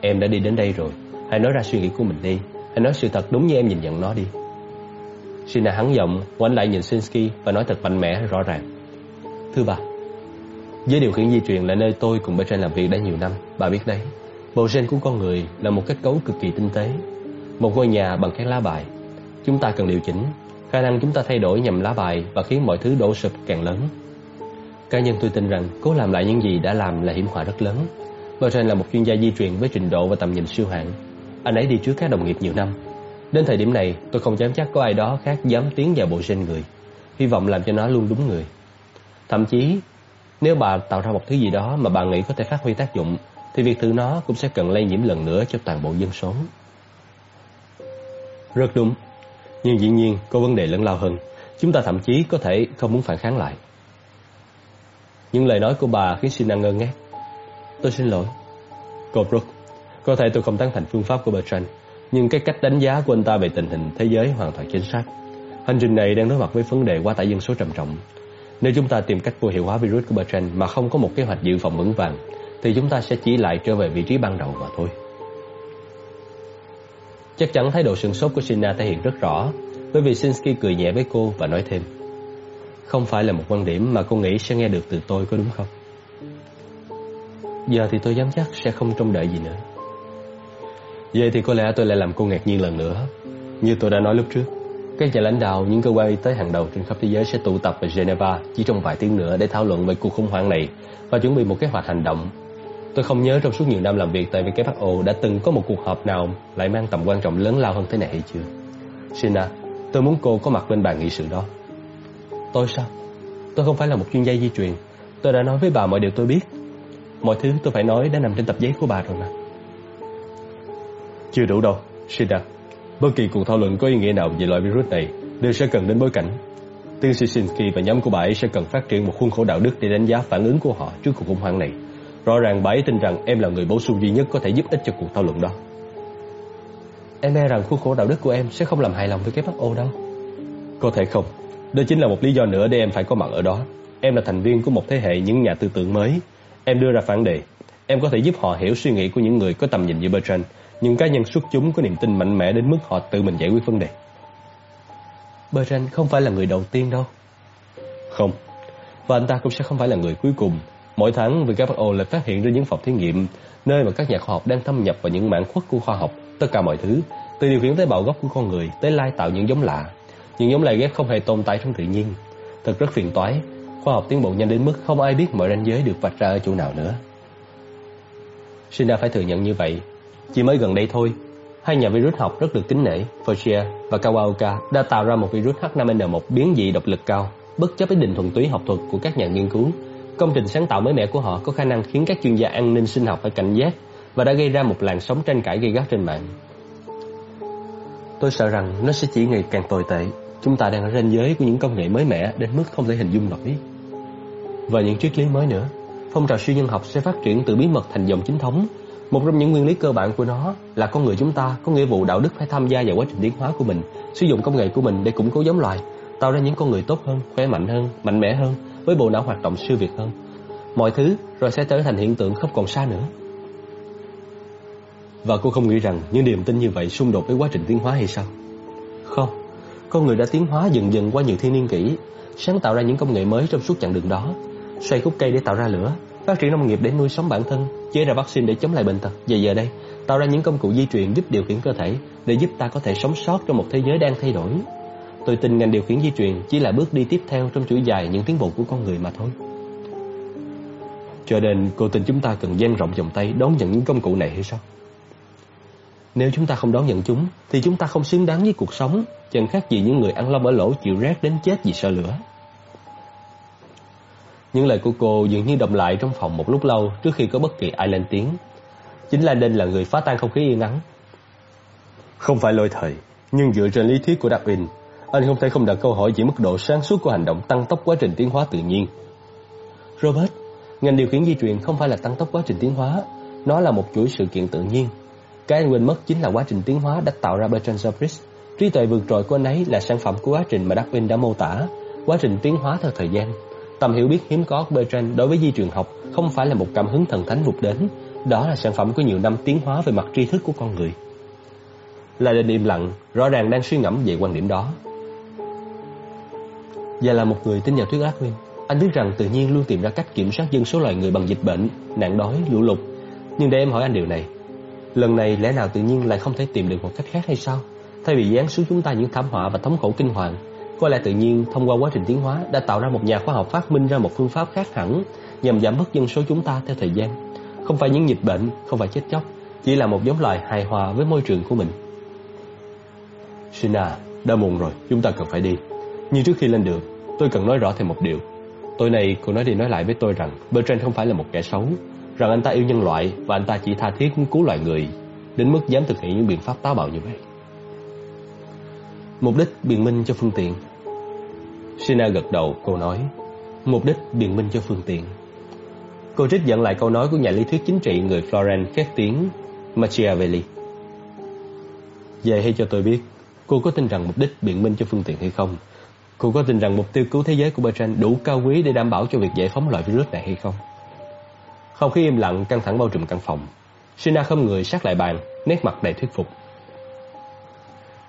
Em đã đi đến đây rồi, hãy nói ra suy nghĩ của mình đi. Hãy nói sự thật đúng như em nhìn nhận nó đi. Sina hắn giọng, Quánh lại nhìn Sinsky và nói thật mạnh mẽ rõ ràng. Thưa bà, Với điều khiển di truyền là nơi tôi cùng Bertrand làm việc đã nhiều năm, bà biết đấy. Bộ gen của con người là một kết cấu cực kỳ tinh tế. Một ngôi nhà bằng các lá bài. Chúng ta cần điều chỉnh, khả năng chúng ta thay đổi nhằm lá bài và khiến mọi thứ đổ sụp càng lớn. Cá nhân tôi tin rằng cố làm lại những gì đã làm là hiểm họa rất lớn. Bertrand là một chuyên gia di truyền với trình độ và tầm nhìn siêu hạng. Anh ấy đi trước các đồng nghiệp nhiều năm. Đến thời điểm này, tôi không dám chắc có ai đó khác dám tiến vào bộ gen người. Hy vọng làm cho nó luôn đúng người. Thậm chí, nếu bà tạo ra một thứ gì đó mà bà nghĩ có thể phát huy tác dụng, thì việc thử nó cũng sẽ cần lây nhiễm lần nữa cho toàn bộ dân số. Rất đúng. Nhưng dĩ nhiên có vấn đề lớn lao hơn. Chúng ta thậm chí có thể không muốn phản kháng lại. Những lời nói của bà khiến Sina ngơ ngác. Tôi xin lỗi. Cô Brooke, có thể tôi không tán thành phương pháp của Bertrand, nhưng cái cách đánh giá của anh ta về tình hình thế giới hoàn toàn chính xác. Hành trình này đang đối mặt với vấn đề quá tải dân số trầm trọng. Nếu chúng ta tìm cách vô hiệu hóa virus của Bertrand mà không có một kế hoạch dự phòng vững vàng, thì chúng ta sẽ chỉ lại trở về vị trí ban đầu mà thôi. Chắc chắn thái độ sừng sốt của Sina thể hiện rất rõ, bởi vì Sinsky cười nhẹ với cô và nói thêm. Không phải là một quan điểm mà cô nghĩ sẽ nghe được từ tôi có đúng không? Giờ thì tôi dám chắc sẽ không trông đợi gì nữa. Vậy thì có lẽ tôi lại làm cô ngạc nhiên lần nữa. Như tôi đã nói lúc trước, các nhà lãnh đạo, những cơ quan y tế hàng đầu trên khắp thế giới sẽ tụ tập ở Geneva chỉ trong vài tiếng nữa để thảo luận về cuộc khủng hoảng này và chuẩn bị một kế hoạch hành động. Tôi không nhớ trong suốt nhiều năm làm việc tại WHO đã từng có một cuộc họp nào lại mang tầm quan trọng lớn lao hơn thế này hay chưa. Sina, tôi muốn cô có mặt bên bàn nghị sự đó. Tôi sao? Tôi không phải là một chuyên gia di truyền. Tôi đã nói với bà mọi điều tôi biết. Mọi thứ tôi phải nói đã nằm trên tập giấy của bà rồi mà. Chưa đủ đâu, Sina. Bất kỳ cuộc thảo luận có ý nghĩa nào về loại virus này đều sẽ cần đến bối cảnh. Tiến sĩ Sinsky và nhóm của bà ấy sẽ cần phát triển một khuôn khổ đạo đức để đánh giá phản ứng của họ trước cuộc khủng hoảng này. Rõ ràng bà ấy tin rằng em là người bổ sung duy nhất có thể giúp ích cho cuộc thảo luận đó. Em e rằng khuôn khổ đạo đức của em sẽ không làm hài lòng với cái ô đâu. Có thể không. Đó chính là một lý do nữa để em phải có mặt ở đó. Em là thành viên của một thế hệ những nhà tư tưởng mới. Em đưa ra phản đề. Em có thể giúp họ hiểu suy nghĩ của những người có tầm nhìn như Bertrand những cá nhân xuất chúng có niềm tin mạnh mẽ đến mức họ tự mình giải quyết vấn đề. Bertrand không phải là người đầu tiên đâu. Không, và anh ta cũng sẽ không phải là người cuối cùng. Mỗi tháng, WHO lại phát hiện ra những phòng thí nghiệm, nơi mà các nhà khoa học đang thâm nhập vào những mảng khuất của khoa học, tất cả mọi thứ, từ điều khiển tế bào gốc của con người tới lai tạo những giống lạ. Những giống lạ ghép không hề tồn tại trong tự nhiên. Thật rất phiền toái, khoa học tiến bộ nhanh đến mức không ai biết mọi ranh giới được vạch ra ở chỗ nào nữa. Sina phải thừa nhận như vậy, chỉ mới gần đây thôi, hai nhà virus học rất được kính nể, Fauci và Kawaoka đã tạo ra một virus H5N1 biến dị độc lực cao, bất chấp ý định thuần túy học thuật của các nhà nghiên cứu. Công trình sáng tạo mới mẻ của họ có khả năng khiến các chuyên gia an ninh sinh học phải cảnh giác và đã gây ra một làn sóng tranh cãi gây gắt trên mạng. Tôi sợ rằng nó sẽ chỉ ngày càng tồi tệ. Chúng ta đang ở ranh giới của những công nghệ mới mẻ đến mức không thể hình dung nổi. Và những triết lý mới nữa. Phong trào siêu nhân học sẽ phát triển từ bí mật thành dòng chính thống một trong những nguyên lý cơ bản của nó là con người chúng ta có nghĩa vụ đạo đức phải tham gia vào quá trình tiến hóa của mình, sử dụng công nghệ của mình để củng cố giống loài, tạo ra những con người tốt hơn, khỏe mạnh hơn, mạnh mẽ hơn, với bộ não hoạt động siêu việt hơn. Mọi thứ rồi sẽ trở thành hiện tượng không còn xa nữa. Và cô không nghĩ rằng những niềm tin như vậy xung đột với quá trình tiến hóa hay sao? Không, con người đã tiến hóa dần dần qua nhiều thiên niên kỷ, sáng tạo ra những công nghệ mới trong suốt chặng đường đó, xoay khúc cây để tạo ra lửa, phát triển nông nghiệp để nuôi sống bản thân, chế ra vaccine để chống lại bệnh tật. Giờ giờ đây, tạo ra những công cụ di truyền giúp điều khiển cơ thể để giúp ta có thể sống sót trong một thế giới đang thay đổi. Tôi tin ngành điều khiển di truyền chỉ là bước đi tiếp theo trong chuỗi dài những tiến bộ của con người mà thôi. Cho nên cô tin chúng ta cần dang rộng vòng tay đón nhận những công cụ này hay sao? Nếu chúng ta không đón nhận chúng thì chúng ta không xứng đáng với cuộc sống, chẳng khác gì những người ăn lông ở lỗ chịu rét đến chết vì sợ lửa. Những lời của cô dường như đồng lại trong phòng một lúc lâu trước khi có bất kỳ ai lên tiếng. Chính là Landon là người phá tan không khí yên ắng. Không phải lỗi thời, nhưng dựa trên lý thuyết của Darwin, anh không thể không đặt câu hỏi về mức độ sáng suốt của hành động tăng tốc quá trình tiến hóa tự nhiên. Robert, ngành điều khiển di truyền không phải là tăng tốc quá trình tiến hóa, nó là một chuỗi sự kiện tự nhiên. Cái anh quên mất chính là quá trình tiến hóa đã tạo ra Bertrand Russell. Trí tuệ vượt trội của anh ấy là sản phẩm của quá trình mà Darwin đã mô tả, quá trình tiến hóa theo thời gian. Tầm hiểu biết hiếm có của Bertrand đối với di truyền học không phải là một cảm hứng thần thánh vụt đến, đó là sản phẩm của nhiều năm tiến hóa về mặt tri thức của con người. Là đình im lặng, rõ ràng đang suy ngẫm về quan điểm đó. Và là một người tin vào thuyết ác nguyên. Anh biết rằng tự nhiên luôn tìm ra cách kiểm soát dân số loài người bằng dịch bệnh, nạn đói, lũ lụt. Nhưng để em hỏi anh điều này, lần này lẽ nào tự nhiên lại không thể tìm được một cách khác hay sao? Thay vì giáng xuống chúng ta những thảm họa và thống khổ kinh hoàng, có lẽ tự nhiên thông qua quá trình tiến hóa đã tạo ra một nhà khoa học phát minh ra một phương pháp khác hẳn nhằm giảm bớt dân số chúng ta theo thời gian. Không phải những dịch bệnh, không phải chết chóc, chỉ là một giống loài hài hòa với môi trường của mình. Sina, đã muộn rồi, chúng ta cần phải đi. Nhưng trước khi lên đường, tôi cần nói rõ thêm một điều. Tối nay cô nói đi nói lại với tôi rằng Bertrand không phải là một kẻ xấu, rằng anh ta yêu nhân loại và anh ta chỉ tha thiết cứu loài người, đến mức dám thực hiện những biện pháp táo bạo như vậy. Mục đích biện minh cho phương tiện. Sina gật đầu, cô nói, mục đích biện minh cho phương tiện. Cô trích dẫn lại câu nói của nhà lý thuyết chính trị người Florence khét tiếng Machiavelli. Về hay cho tôi biết, cô có tin rằng mục đích biện minh cho phương tiện hay không? Cô có tin rằng mục tiêu cứu thế giới của Bertrand đủ cao quý để đảm bảo cho việc giải phóng loại virus này hay không? Không khí im lặng căng thẳng bao trùm căn phòng. Sina không người sát lại bàn, nét mặt đầy thuyết phục.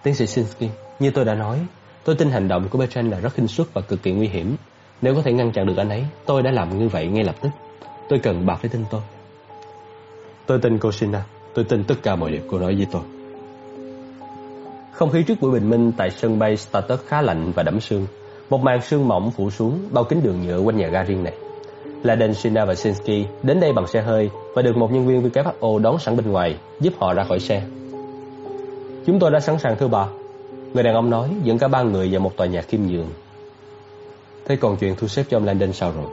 Tiến sĩ Sinsky, như tôi đã nói, tôi tin hành động của Bertrand là rất khinh suất và cực kỳ nguy hiểm. Nếu có thể ngăn chặn được anh ấy, tôi đã làm như vậy ngay lập tức. Tôi cần bà phải tin tôi. Tôi tin cô Sina, tôi tin tất cả mọi điều cô nói với tôi. Không khí trước buổi bình minh tại sân bay Status khá lạnh và đẫm sương. Một màn sương mỏng phủ xuống bao kính đường nhựa quanh nhà ga riêng này. Laden, Sina và Sinsky đến đây bằng xe hơi và được một nhân viên WHO đón sẵn bên ngoài, giúp họ ra khỏi xe. Chúng tôi đã sẵn sàng thưa bà. Người đàn ông nói dẫn cả ba người vào một tòa nhà kim nhường. Thế còn chuyện thu xếp cho ông Landon sao rồi?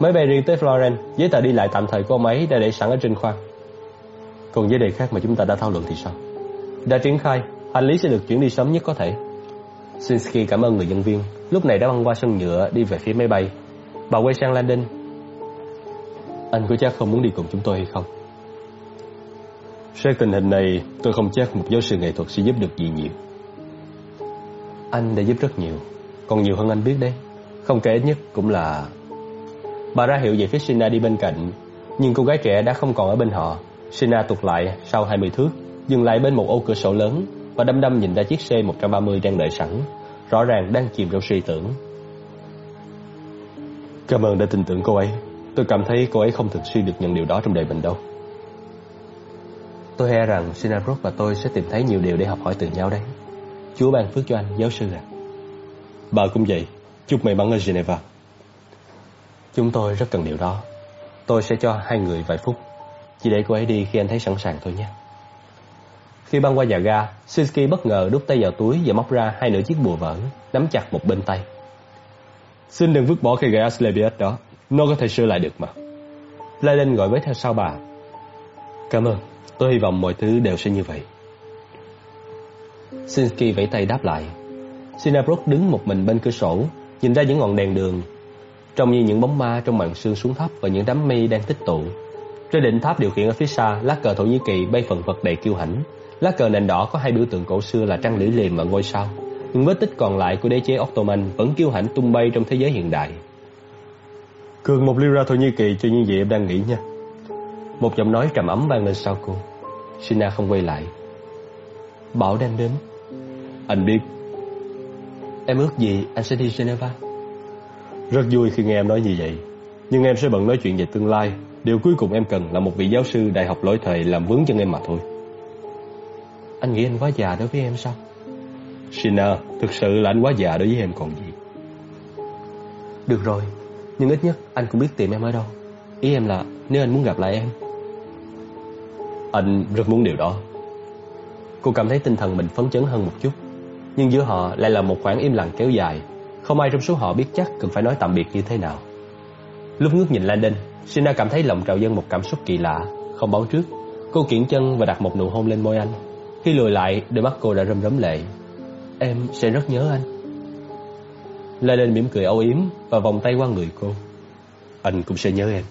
Máy bay riêng tới Florence, giấy tờ đi lại tạm thời của ông ấy đã để sẵn ở trên khoang. Còn vấn đề khác mà chúng ta đã thảo luận thì sao? Đã triển khai, hành lý sẽ được chuyển đi sớm nhất có thể. Shinsky cảm ơn người nhân viên, lúc này đã băng qua sân nhựa đi về phía máy bay. Bà quay sang Landon. Anh có chắc không muốn đi cùng chúng tôi hay không? Xét tình hình này, tôi không chắc một giáo sư nghệ thuật sẽ giúp được gì nhiều. Anh đã giúp rất nhiều, còn nhiều hơn anh biết đấy. Không kể ít nhất cũng là... Bà ra hiệu về phía Sina đi bên cạnh, nhưng cô gái trẻ đã không còn ở bên họ. Sina tụt lại sau 20 thước, dừng lại bên một ô cửa sổ lớn và đăm đăm nhìn ra chiếc C-130 đang đợi sẵn, rõ ràng đang chìm trong suy tưởng. Cảm ơn đã tin tưởng cô ấy. Tôi cảm thấy cô ấy không thường xuyên được nhận điều đó trong đời mình đâu. Tôi e rằng Sinabrook và tôi sẽ tìm thấy nhiều điều để học hỏi từ nhau đấy. Chúa ban phước cho anh, giáo sư ạ. Bà cũng vậy. Chúc may mắn ở Geneva. Chúng tôi rất cần điều đó. Tôi sẽ cho hai người vài phút. Chỉ để cô ấy đi khi anh thấy sẵn sàng thôi nhé. Khi băng qua nhà ga, Sinsky bất ngờ đút tay vào túi và móc ra hai nửa chiếc bùa vỡ, nắm chặt một bên tay. Xin đừng vứt bỏ cây gậy Asclepius đó, nó có thể sửa lại được mà. Lenin gọi với theo sau bà. Cảm ơn, tôi hy vọng mọi thứ đều sẽ như vậy. Sinsky vẫy tay đáp lại. Sinabrook đứng một mình bên cửa sổ, nhìn ra những ngọn đèn đường, trông như những bóng ma trong màn sương xuống thấp và những đám mây đang tích tụ. Trên đỉnh tháp điều khiển ở phía xa, lá cờ Thổ Nhĩ Kỳ bay phần vật đầy kiêu hãnh. Lá cờ nền đỏ có hai biểu tượng cổ xưa là trăng lưỡi liềm và ngôi sao. Những vết tích còn lại của đế chế Ottoman vẫn kiêu hãnh tung bay trong thế giới hiện đại. Cường một lira Thổ Nhĩ Kỳ cho những gì em đang nghĩ nha. Một giọng nói trầm ấm vang lên sau cô. Sina không quay lại. Bảo đang đến. Anh biết. Em ước gì anh sẽ đi Geneva? Rất vui khi nghe em nói như vậy. Nhưng em sẽ bận nói chuyện về tương lai Điều cuối cùng em cần là một vị giáo sư đại học lỗi thời làm vướng chân em mà thôi. Anh nghĩ anh quá già đối với em sao? Sina, thực sự là anh quá già đối với em còn gì. Được rồi, nhưng ít nhất anh cũng biết tìm em ở đâu. Ý em là nếu anh muốn gặp lại em. Anh rất muốn điều đó. Cô cảm thấy tinh thần mình phấn chấn hơn một chút. Nhưng giữa họ lại là một khoảng im lặng kéo dài. Không ai trong số họ biết chắc cần phải nói tạm biệt như thế nào. Lúc ngước nhìn Landon, Sina cảm thấy lòng trào dân một cảm xúc kỳ lạ, không báo trước. Cô kiển chân và đặt một nụ hôn lên môi anh. Khi lùi lại, đôi mắt cô đã rơm rớm lệ. Em sẽ rất nhớ anh. Lê lên mỉm cười âu yếm và vòng tay qua người cô. Anh cũng sẽ nhớ em.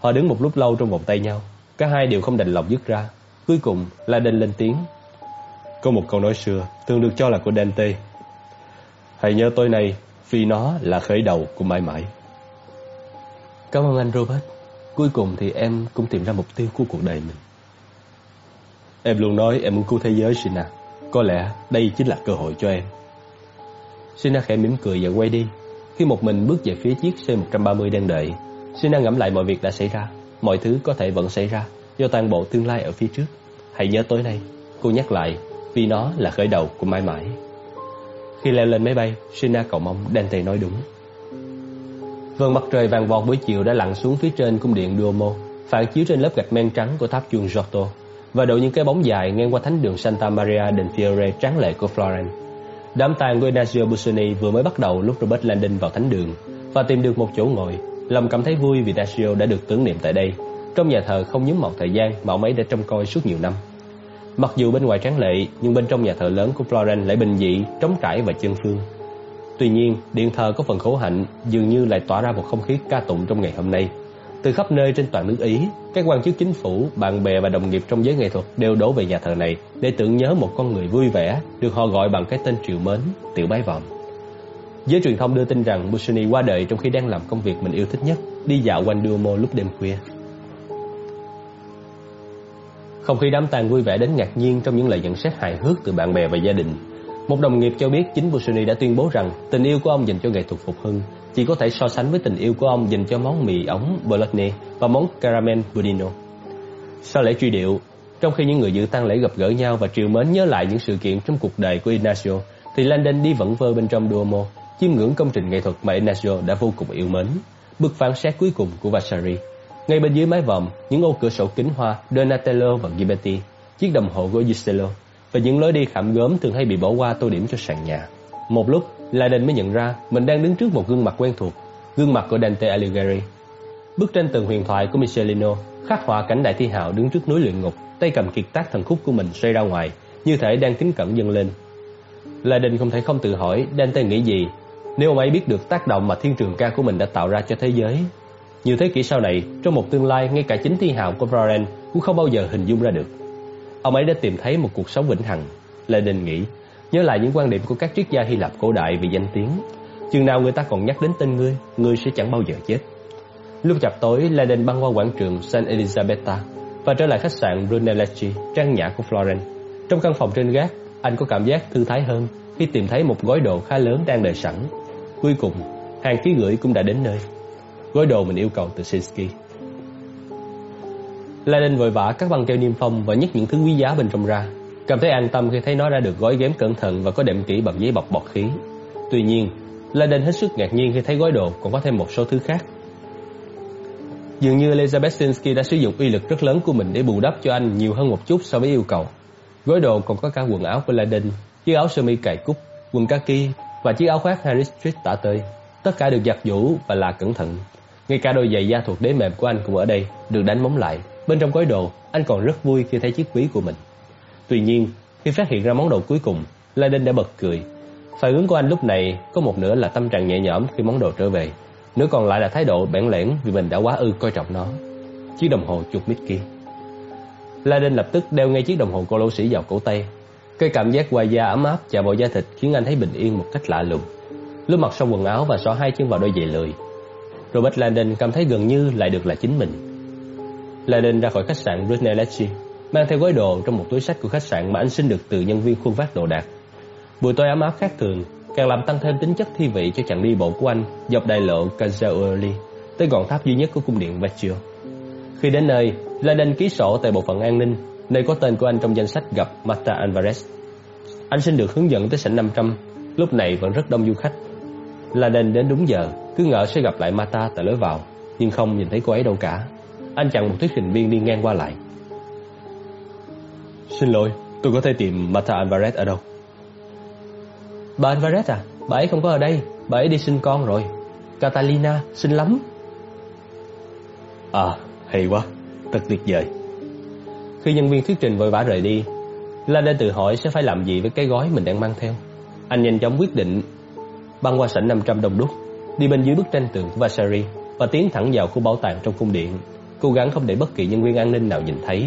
Họ đứng một lúc lâu trong vòng tay nhau. Cả hai đều không đành lòng dứt ra. Cuối cùng, La Đinh lên tiếng. Có một câu nói xưa, thường được cho là của Dante. Hãy nhớ tối nay, vì nó là khởi đầu của mãi mãi. Cảm ơn anh Robert. Cuối cùng thì em cũng tìm ra mục tiêu của cuộc đời mình. Em luôn nói em muốn cứu thế giới Sina. Có lẽ đây chính là cơ hội cho em. Sina khẽ mỉm cười và quay đi. khi một mình bước về phía chiếc C-130 đang đợi. Sina ngẫm lại mọi việc đã xảy ra, mọi thứ có thể vẫn xảy ra do toàn bộ tương lai ở phía trước. Hãy nhớ tối nay, cô nhắc lại, vì nó là khởi đầu của mãi mãi. Khi leo lên máy bay, Sina cầu mong Dante nói đúng. Vầng mặt trời vàng vọt buổi chiều đã lặn xuống phía trên cung điện Duomo, phản chiếu trên lớp gạch men trắng của tháp chuông Giotto và đội những cái bóng dài ngang qua thánh đường Santa Maria del Fiore tráng lệ của Florence. Đám tang của Ignazio Busoni vừa mới bắt đầu lúc Robert Landon vào thánh đường và tìm được một chỗ ngồi. Lòng cảm thấy vui vì Ignazio đã được tưởng niệm tại đây. Trong nhà thờ không nhúng mọc thời gian mà ông ấy đã trông coi suốt nhiều năm. Mặc dù bên ngoài tráng lệ, nhưng bên trong nhà thờ lớn của Florence lại bình dị, trống trải và chân phương. Tuy nhiên, điện thờ có phần khổ hạnh dường như lại tỏa ra một không khí ca tụng trong ngày hôm nay. Từ khắp nơi trên toàn nước Ý, các quan chức chính phủ, bạn bè và đồng nghiệp trong giới nghệ thuật đều đổ về nhà thờ này để tưởng nhớ một con người vui vẻ, được họ gọi bằng cái tên triều mến, Tiểu Bái Vòm. Giới truyền thông đưa tin rằng Mussolini qua đời trong khi đang làm công việc mình yêu thích nhất, đi dạo quanh Duomo lúc đêm khuya. Không khí đám tang vui vẻ đến ngạc nhiên trong những lời nhận xét hài hước từ bạn bè và gia đình. Một đồng nghiệp cho biết chính Busoni đã tuyên bố rằng tình yêu của ông dành cho nghệ thuật phục hưng chỉ có thể so sánh với tình yêu của ông dành cho món mì ống Bologna và món caramel budino. Sau lễ truy điệu, trong khi những người dự tang lễ gặp gỡ nhau và triều mến nhớ lại những sự kiện trong cuộc đời của Ignacio, thì Landon đi vẩn vơ bên trong Duomo, chiêm ngưỡng công trình nghệ thuật mà Ignacio đã vô cùng yêu mến, bức phán xét cuối cùng của Vasari. Ngay bên dưới mái vòm, những ô cửa sổ kính hoa Donatello và Ghiberti, chiếc đồng hồ của Giusello và những lối đi khảm gớm thường hay bị bỏ qua tô điểm cho sàn nhà. Một lúc, Laden mới nhận ra mình đang đứng trước một gương mặt quen thuộc, gương mặt của Dante Alighieri. Bức tranh tường huyền thoại của Michelino khắc họa cảnh đại thi hào đứng trước núi luyện ngục, tay cầm kiệt tác thần khúc của mình xoay ra ngoài, như thể đang kính cẩn dâng lên. Laden không thể không tự hỏi Dante nghĩ gì nếu ông ấy biết được tác động mà thiên trường ca của mình đã tạo ra cho thế giới. Nhiều thế kỷ sau này, trong một tương lai ngay cả chính thi hào của Florence cũng không bao giờ hình dung ra được. Ông ấy đã tìm thấy một cuộc sống vĩnh hằng. Lenin nghĩ, nhớ lại những quan điểm của các triết gia Hy Lạp cổ đại về danh tiếng. Chừng nào người ta còn nhắc đến tên ngươi, ngươi sẽ chẳng bao giờ chết. Lúc chập tối, Lenin băng qua quảng trường San Elisabetta và trở lại khách sạn Brunelleschi, trang nhã của Florence. Trong căn phòng trên gác, anh có cảm giác thư thái hơn khi tìm thấy một gói đồ khá lớn đang đợi sẵn. Cuối cùng, hàng ký gửi cũng đã đến nơi. Gói đồ mình yêu cầu từ Sinsky. Lenin vội vã các băng keo niêm phong và nhấc những thứ quý giá bên trong ra. Cảm thấy an tâm khi thấy nó đã được gói ghém cẩn thận và có đệm kỹ bằng giấy bọc bọt khí. Tuy nhiên, Lenin hết sức ngạc nhiên khi thấy gói đồ còn có thêm một số thứ khác. Dường như Elizabeth Sinsky đã sử dụng uy lực rất lớn của mình để bù đắp cho anh nhiều hơn một chút so với yêu cầu. Gói đồ còn có cả quần áo của Lenin, chiếc áo sơ mi cài cúc, quần kaki và chiếc áo khoác Harris Street tả tơi. Tất cả được giặt giũ và là cẩn thận. Ngay cả đôi giày da thuộc đế mềm của anh cũng ở đây, được đánh móng lại. Bên trong gói đồ, anh còn rất vui khi thấy chiếc ví của mình. Tuy nhiên, khi phát hiện ra món đồ cuối cùng, Laden đã bật cười. Phản ứng của anh lúc này có một nửa là tâm trạng nhẹ nhõm khi món đồ trở về, nửa còn lại là thái độ bẽn lẽn vì mình đã quá ư coi trọng nó. Chiếc đồng hồ chuột Mickey. Laden lập tức đeo ngay chiếc đồng hồ cô lỗ sĩ vào cổ tay. Cái cảm giác qua da ấm áp chạm vào da thịt khiến anh thấy bình yên một cách lạ lùng. Lúc mặc xong quần áo và xỏ hai chân vào đôi giày lười, Robert Landon cảm thấy gần như lại được là chính mình. Landon ra khỏi khách sạn Brunelleschi, mang theo gói đồ trong một túi sách của khách sạn mà anh xin được từ nhân viên khuôn vác đồ đạc. Buổi tối ấm áp khác thường càng làm tăng thêm tính chất thi vị cho chặng đi bộ của anh dọc đại lộ Casauli tới ngọn tháp duy nhất của cung điện Vecchio. Khi đến nơi, Landon ký sổ tại bộ phận an ninh, nơi có tên của anh trong danh sách gặp Marta Alvarez. Anh xin được hướng dẫn tới sảnh 500, lúc này vẫn rất đông du khách. Landon đến đúng giờ, cứ ngỡ sẽ gặp lại Mata tại lối vào, nhưng không nhìn thấy cô ấy đâu cả. Anh chặn một thuyết trình viên đi ngang qua lại. Xin lỗi, tôi có thể tìm Mata Alvarez ở đâu? Bà Alvarez à? Bà ấy không có ở đây, bà ấy đi sinh con rồi. Catalina, xinh lắm. À, hay quá, thật tuyệt vời. Khi nhân viên thuyết trình vội vã rời đi, Lan đã tự hỏi sẽ phải làm gì với cái gói mình đang mang theo. Anh nhanh chóng quyết định băng qua sảnh 500 đông đúc đi bên dưới bức tranh tường của Vasari và tiến thẳng vào khu bảo tàng trong cung điện, cố gắng không để bất kỳ nhân viên an ninh nào nhìn thấy.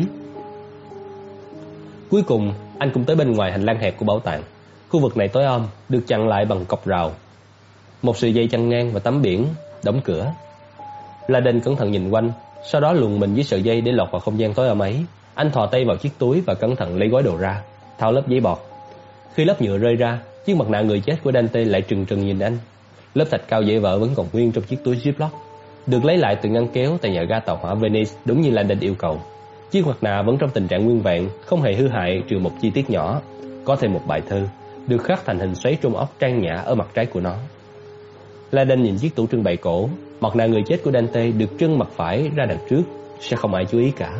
Cuối cùng, anh cũng tới bên ngoài hành lang hẹp của bảo tàng. Khu vực này tối om, được chặn lại bằng cọc rào, một sợi dây chăn ngang và tấm biển đóng cửa. Laden cẩn thận nhìn quanh, sau đó luồn mình dưới sợi dây để lọt vào không gian tối om ấy. Anh thò tay vào chiếc túi và cẩn thận lấy gói đồ ra, tháo lớp giấy bọt. Khi lớp nhựa rơi ra, chiếc mặt nạ người chết của Dante lại trừng trừng nhìn anh. Lớp thạch cao dễ vỡ vẫn còn nguyên trong chiếc túi Ziploc, được lấy lại từ ngăn kéo tại nhà ga tàu hỏa Venice đúng như Landon yêu cầu. Chiếc mặt nạ vẫn trong tình trạng nguyên vẹn, không hề hư hại trừ một chi tiết nhỏ, có thêm một bài thơ được khắc thành hình xoáy trung ốc trang nhã ở mặt trái của nó. Landon nhìn chiếc tủ trưng bày cổ, mặt nạ người chết của Dante được trưng mặt phải ra đằng trước, sẽ không ai chú ý cả.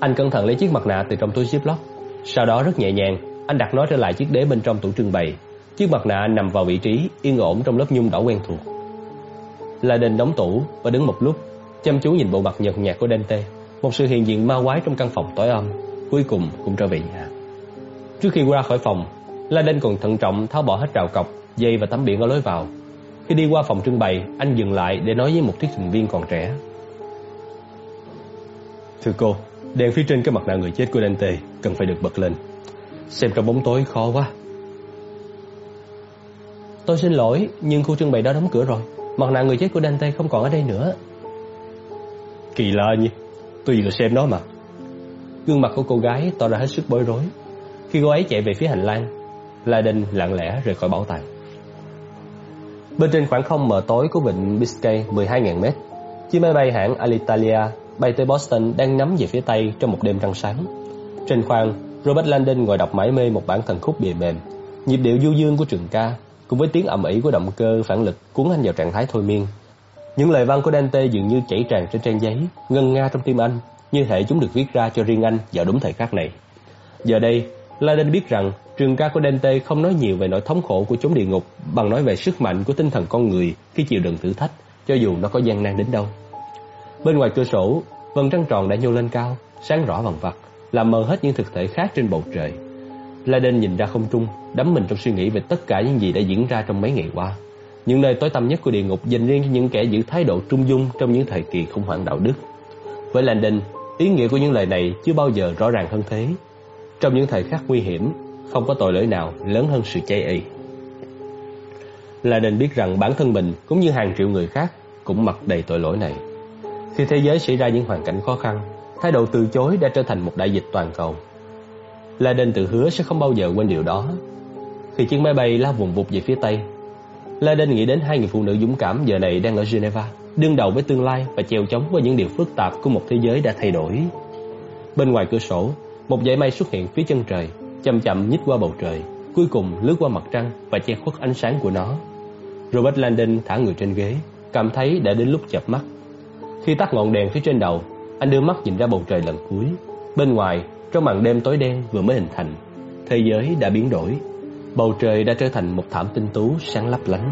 Anh cẩn thận lấy chiếc mặt nạ từ trong túi Ziploc, sau đó rất nhẹ nhàng, anh đặt nó trở lại chiếc đế bên trong tủ trưng bày. Chiếc mặt nạ nằm vào vị trí yên ổn trong lớp nhung đỏ quen thuộc. Landon đóng tủ và đứng một lúc, chăm chú nhìn bộ mặt nhợt nhạt của Dante, một sự hiện diện ma quái trong căn phòng tối âm, cuối cùng cũng trở về nhà. Trước khi ra khỏi phòng, La Đen còn thận trọng tháo bỏ hết rào cọc, dây và tấm biển ở lối vào. Khi đi qua phòng trưng bày, anh dừng lại để nói với một thuyết trình viên còn trẻ. Thưa cô, đèn phía trên cái mặt nạ người chết của Dante cần phải được bật lên. Xem trong bóng tối khó quá. Tôi xin lỗi, nhưng khu trưng bày đó đóng cửa rồi. Mặt nạ người chết của Dante không còn ở đây nữa. Kỳ lạ nhỉ, tôi vừa xem nó mà. Gương mặt của cô gái tỏ ra hết sức bối rối. Khi cô ấy chạy về phía hành lang, Laden lặng lẽ rời khỏi bảo tàng. Bên trên khoảng không mờ tối của vịnh Biscay 12.000 mét, chiếc máy bay hãng Alitalia bay tới Boston đang nắm về phía tây trong một đêm trăng sáng. Trên khoang, Robert Landon ngồi đọc mải mê một bản thần khúc bìa mềm, nhịp điệu du dương của trường ca cùng với tiếng ầm ĩ của động cơ phản lực cuốn anh vào trạng thái thôi miên. Những lời văn của Dante dường như chảy tràn trên trang giấy, ngân nga trong tim anh, như thể chúng được viết ra cho riêng anh vào đúng thời khắc này. Giờ đây, Laden biết rằng trường ca của Dante không nói nhiều về nỗi thống khổ của chốn địa ngục bằng nói về sức mạnh của tinh thần con người khi chịu đựng thử thách, cho dù nó có gian nan đến đâu. Bên ngoài cửa sổ, vầng trăng tròn đã nhô lên cao, sáng rõ vằn vặt, làm mờ hết những thực thể khác trên bầu trời. Laden nhìn ra không trung, đắm mình trong suy nghĩ về tất cả những gì đã diễn ra trong mấy ngày qua. Những nơi tối tăm nhất của địa ngục dành riêng cho những kẻ giữ thái độ trung dung trong những thời kỳ khủng hoảng đạo đức. Với Landon, ý nghĩa của những lời này chưa bao giờ rõ ràng hơn thế. Trong những thời khắc nguy hiểm, không có tội lỗi nào lớn hơn sự chay y. Landon biết rằng bản thân mình cũng như hàng triệu người khác cũng mặc đầy tội lỗi này. Khi thế giới xảy ra những hoàn cảnh khó khăn, thái độ từ chối đã trở thành một đại dịch toàn cầu. Landon tự hứa sẽ không bao giờ quên điều đó. Khi chiếc máy bay lao vùng vụt về phía tây, Landon nghĩ đến hai người phụ nữ dũng cảm giờ này đang ở Geneva đương đầu với tương lai và chèo chống với những điều phức tạp của một thế giới đã thay đổi. Bên ngoài cửa sổ, một dải mây xuất hiện phía chân trời, chậm chậm nhích qua bầu trời, cuối cùng lướt qua mặt trăng và che khuất ánh sáng của nó. Robert Landon thả người trên ghế, cảm thấy đã đến lúc chợp mắt. Khi tắt ngọn đèn phía trên đầu, anh đưa mắt nhìn ra bầu trời lần cuối. Bên ngoài, trong màn đêm tối đen vừa mới hình thành, thế giới đã biến đổi. Bầu trời đã trở thành một thảm tinh tú sáng lấp lánh.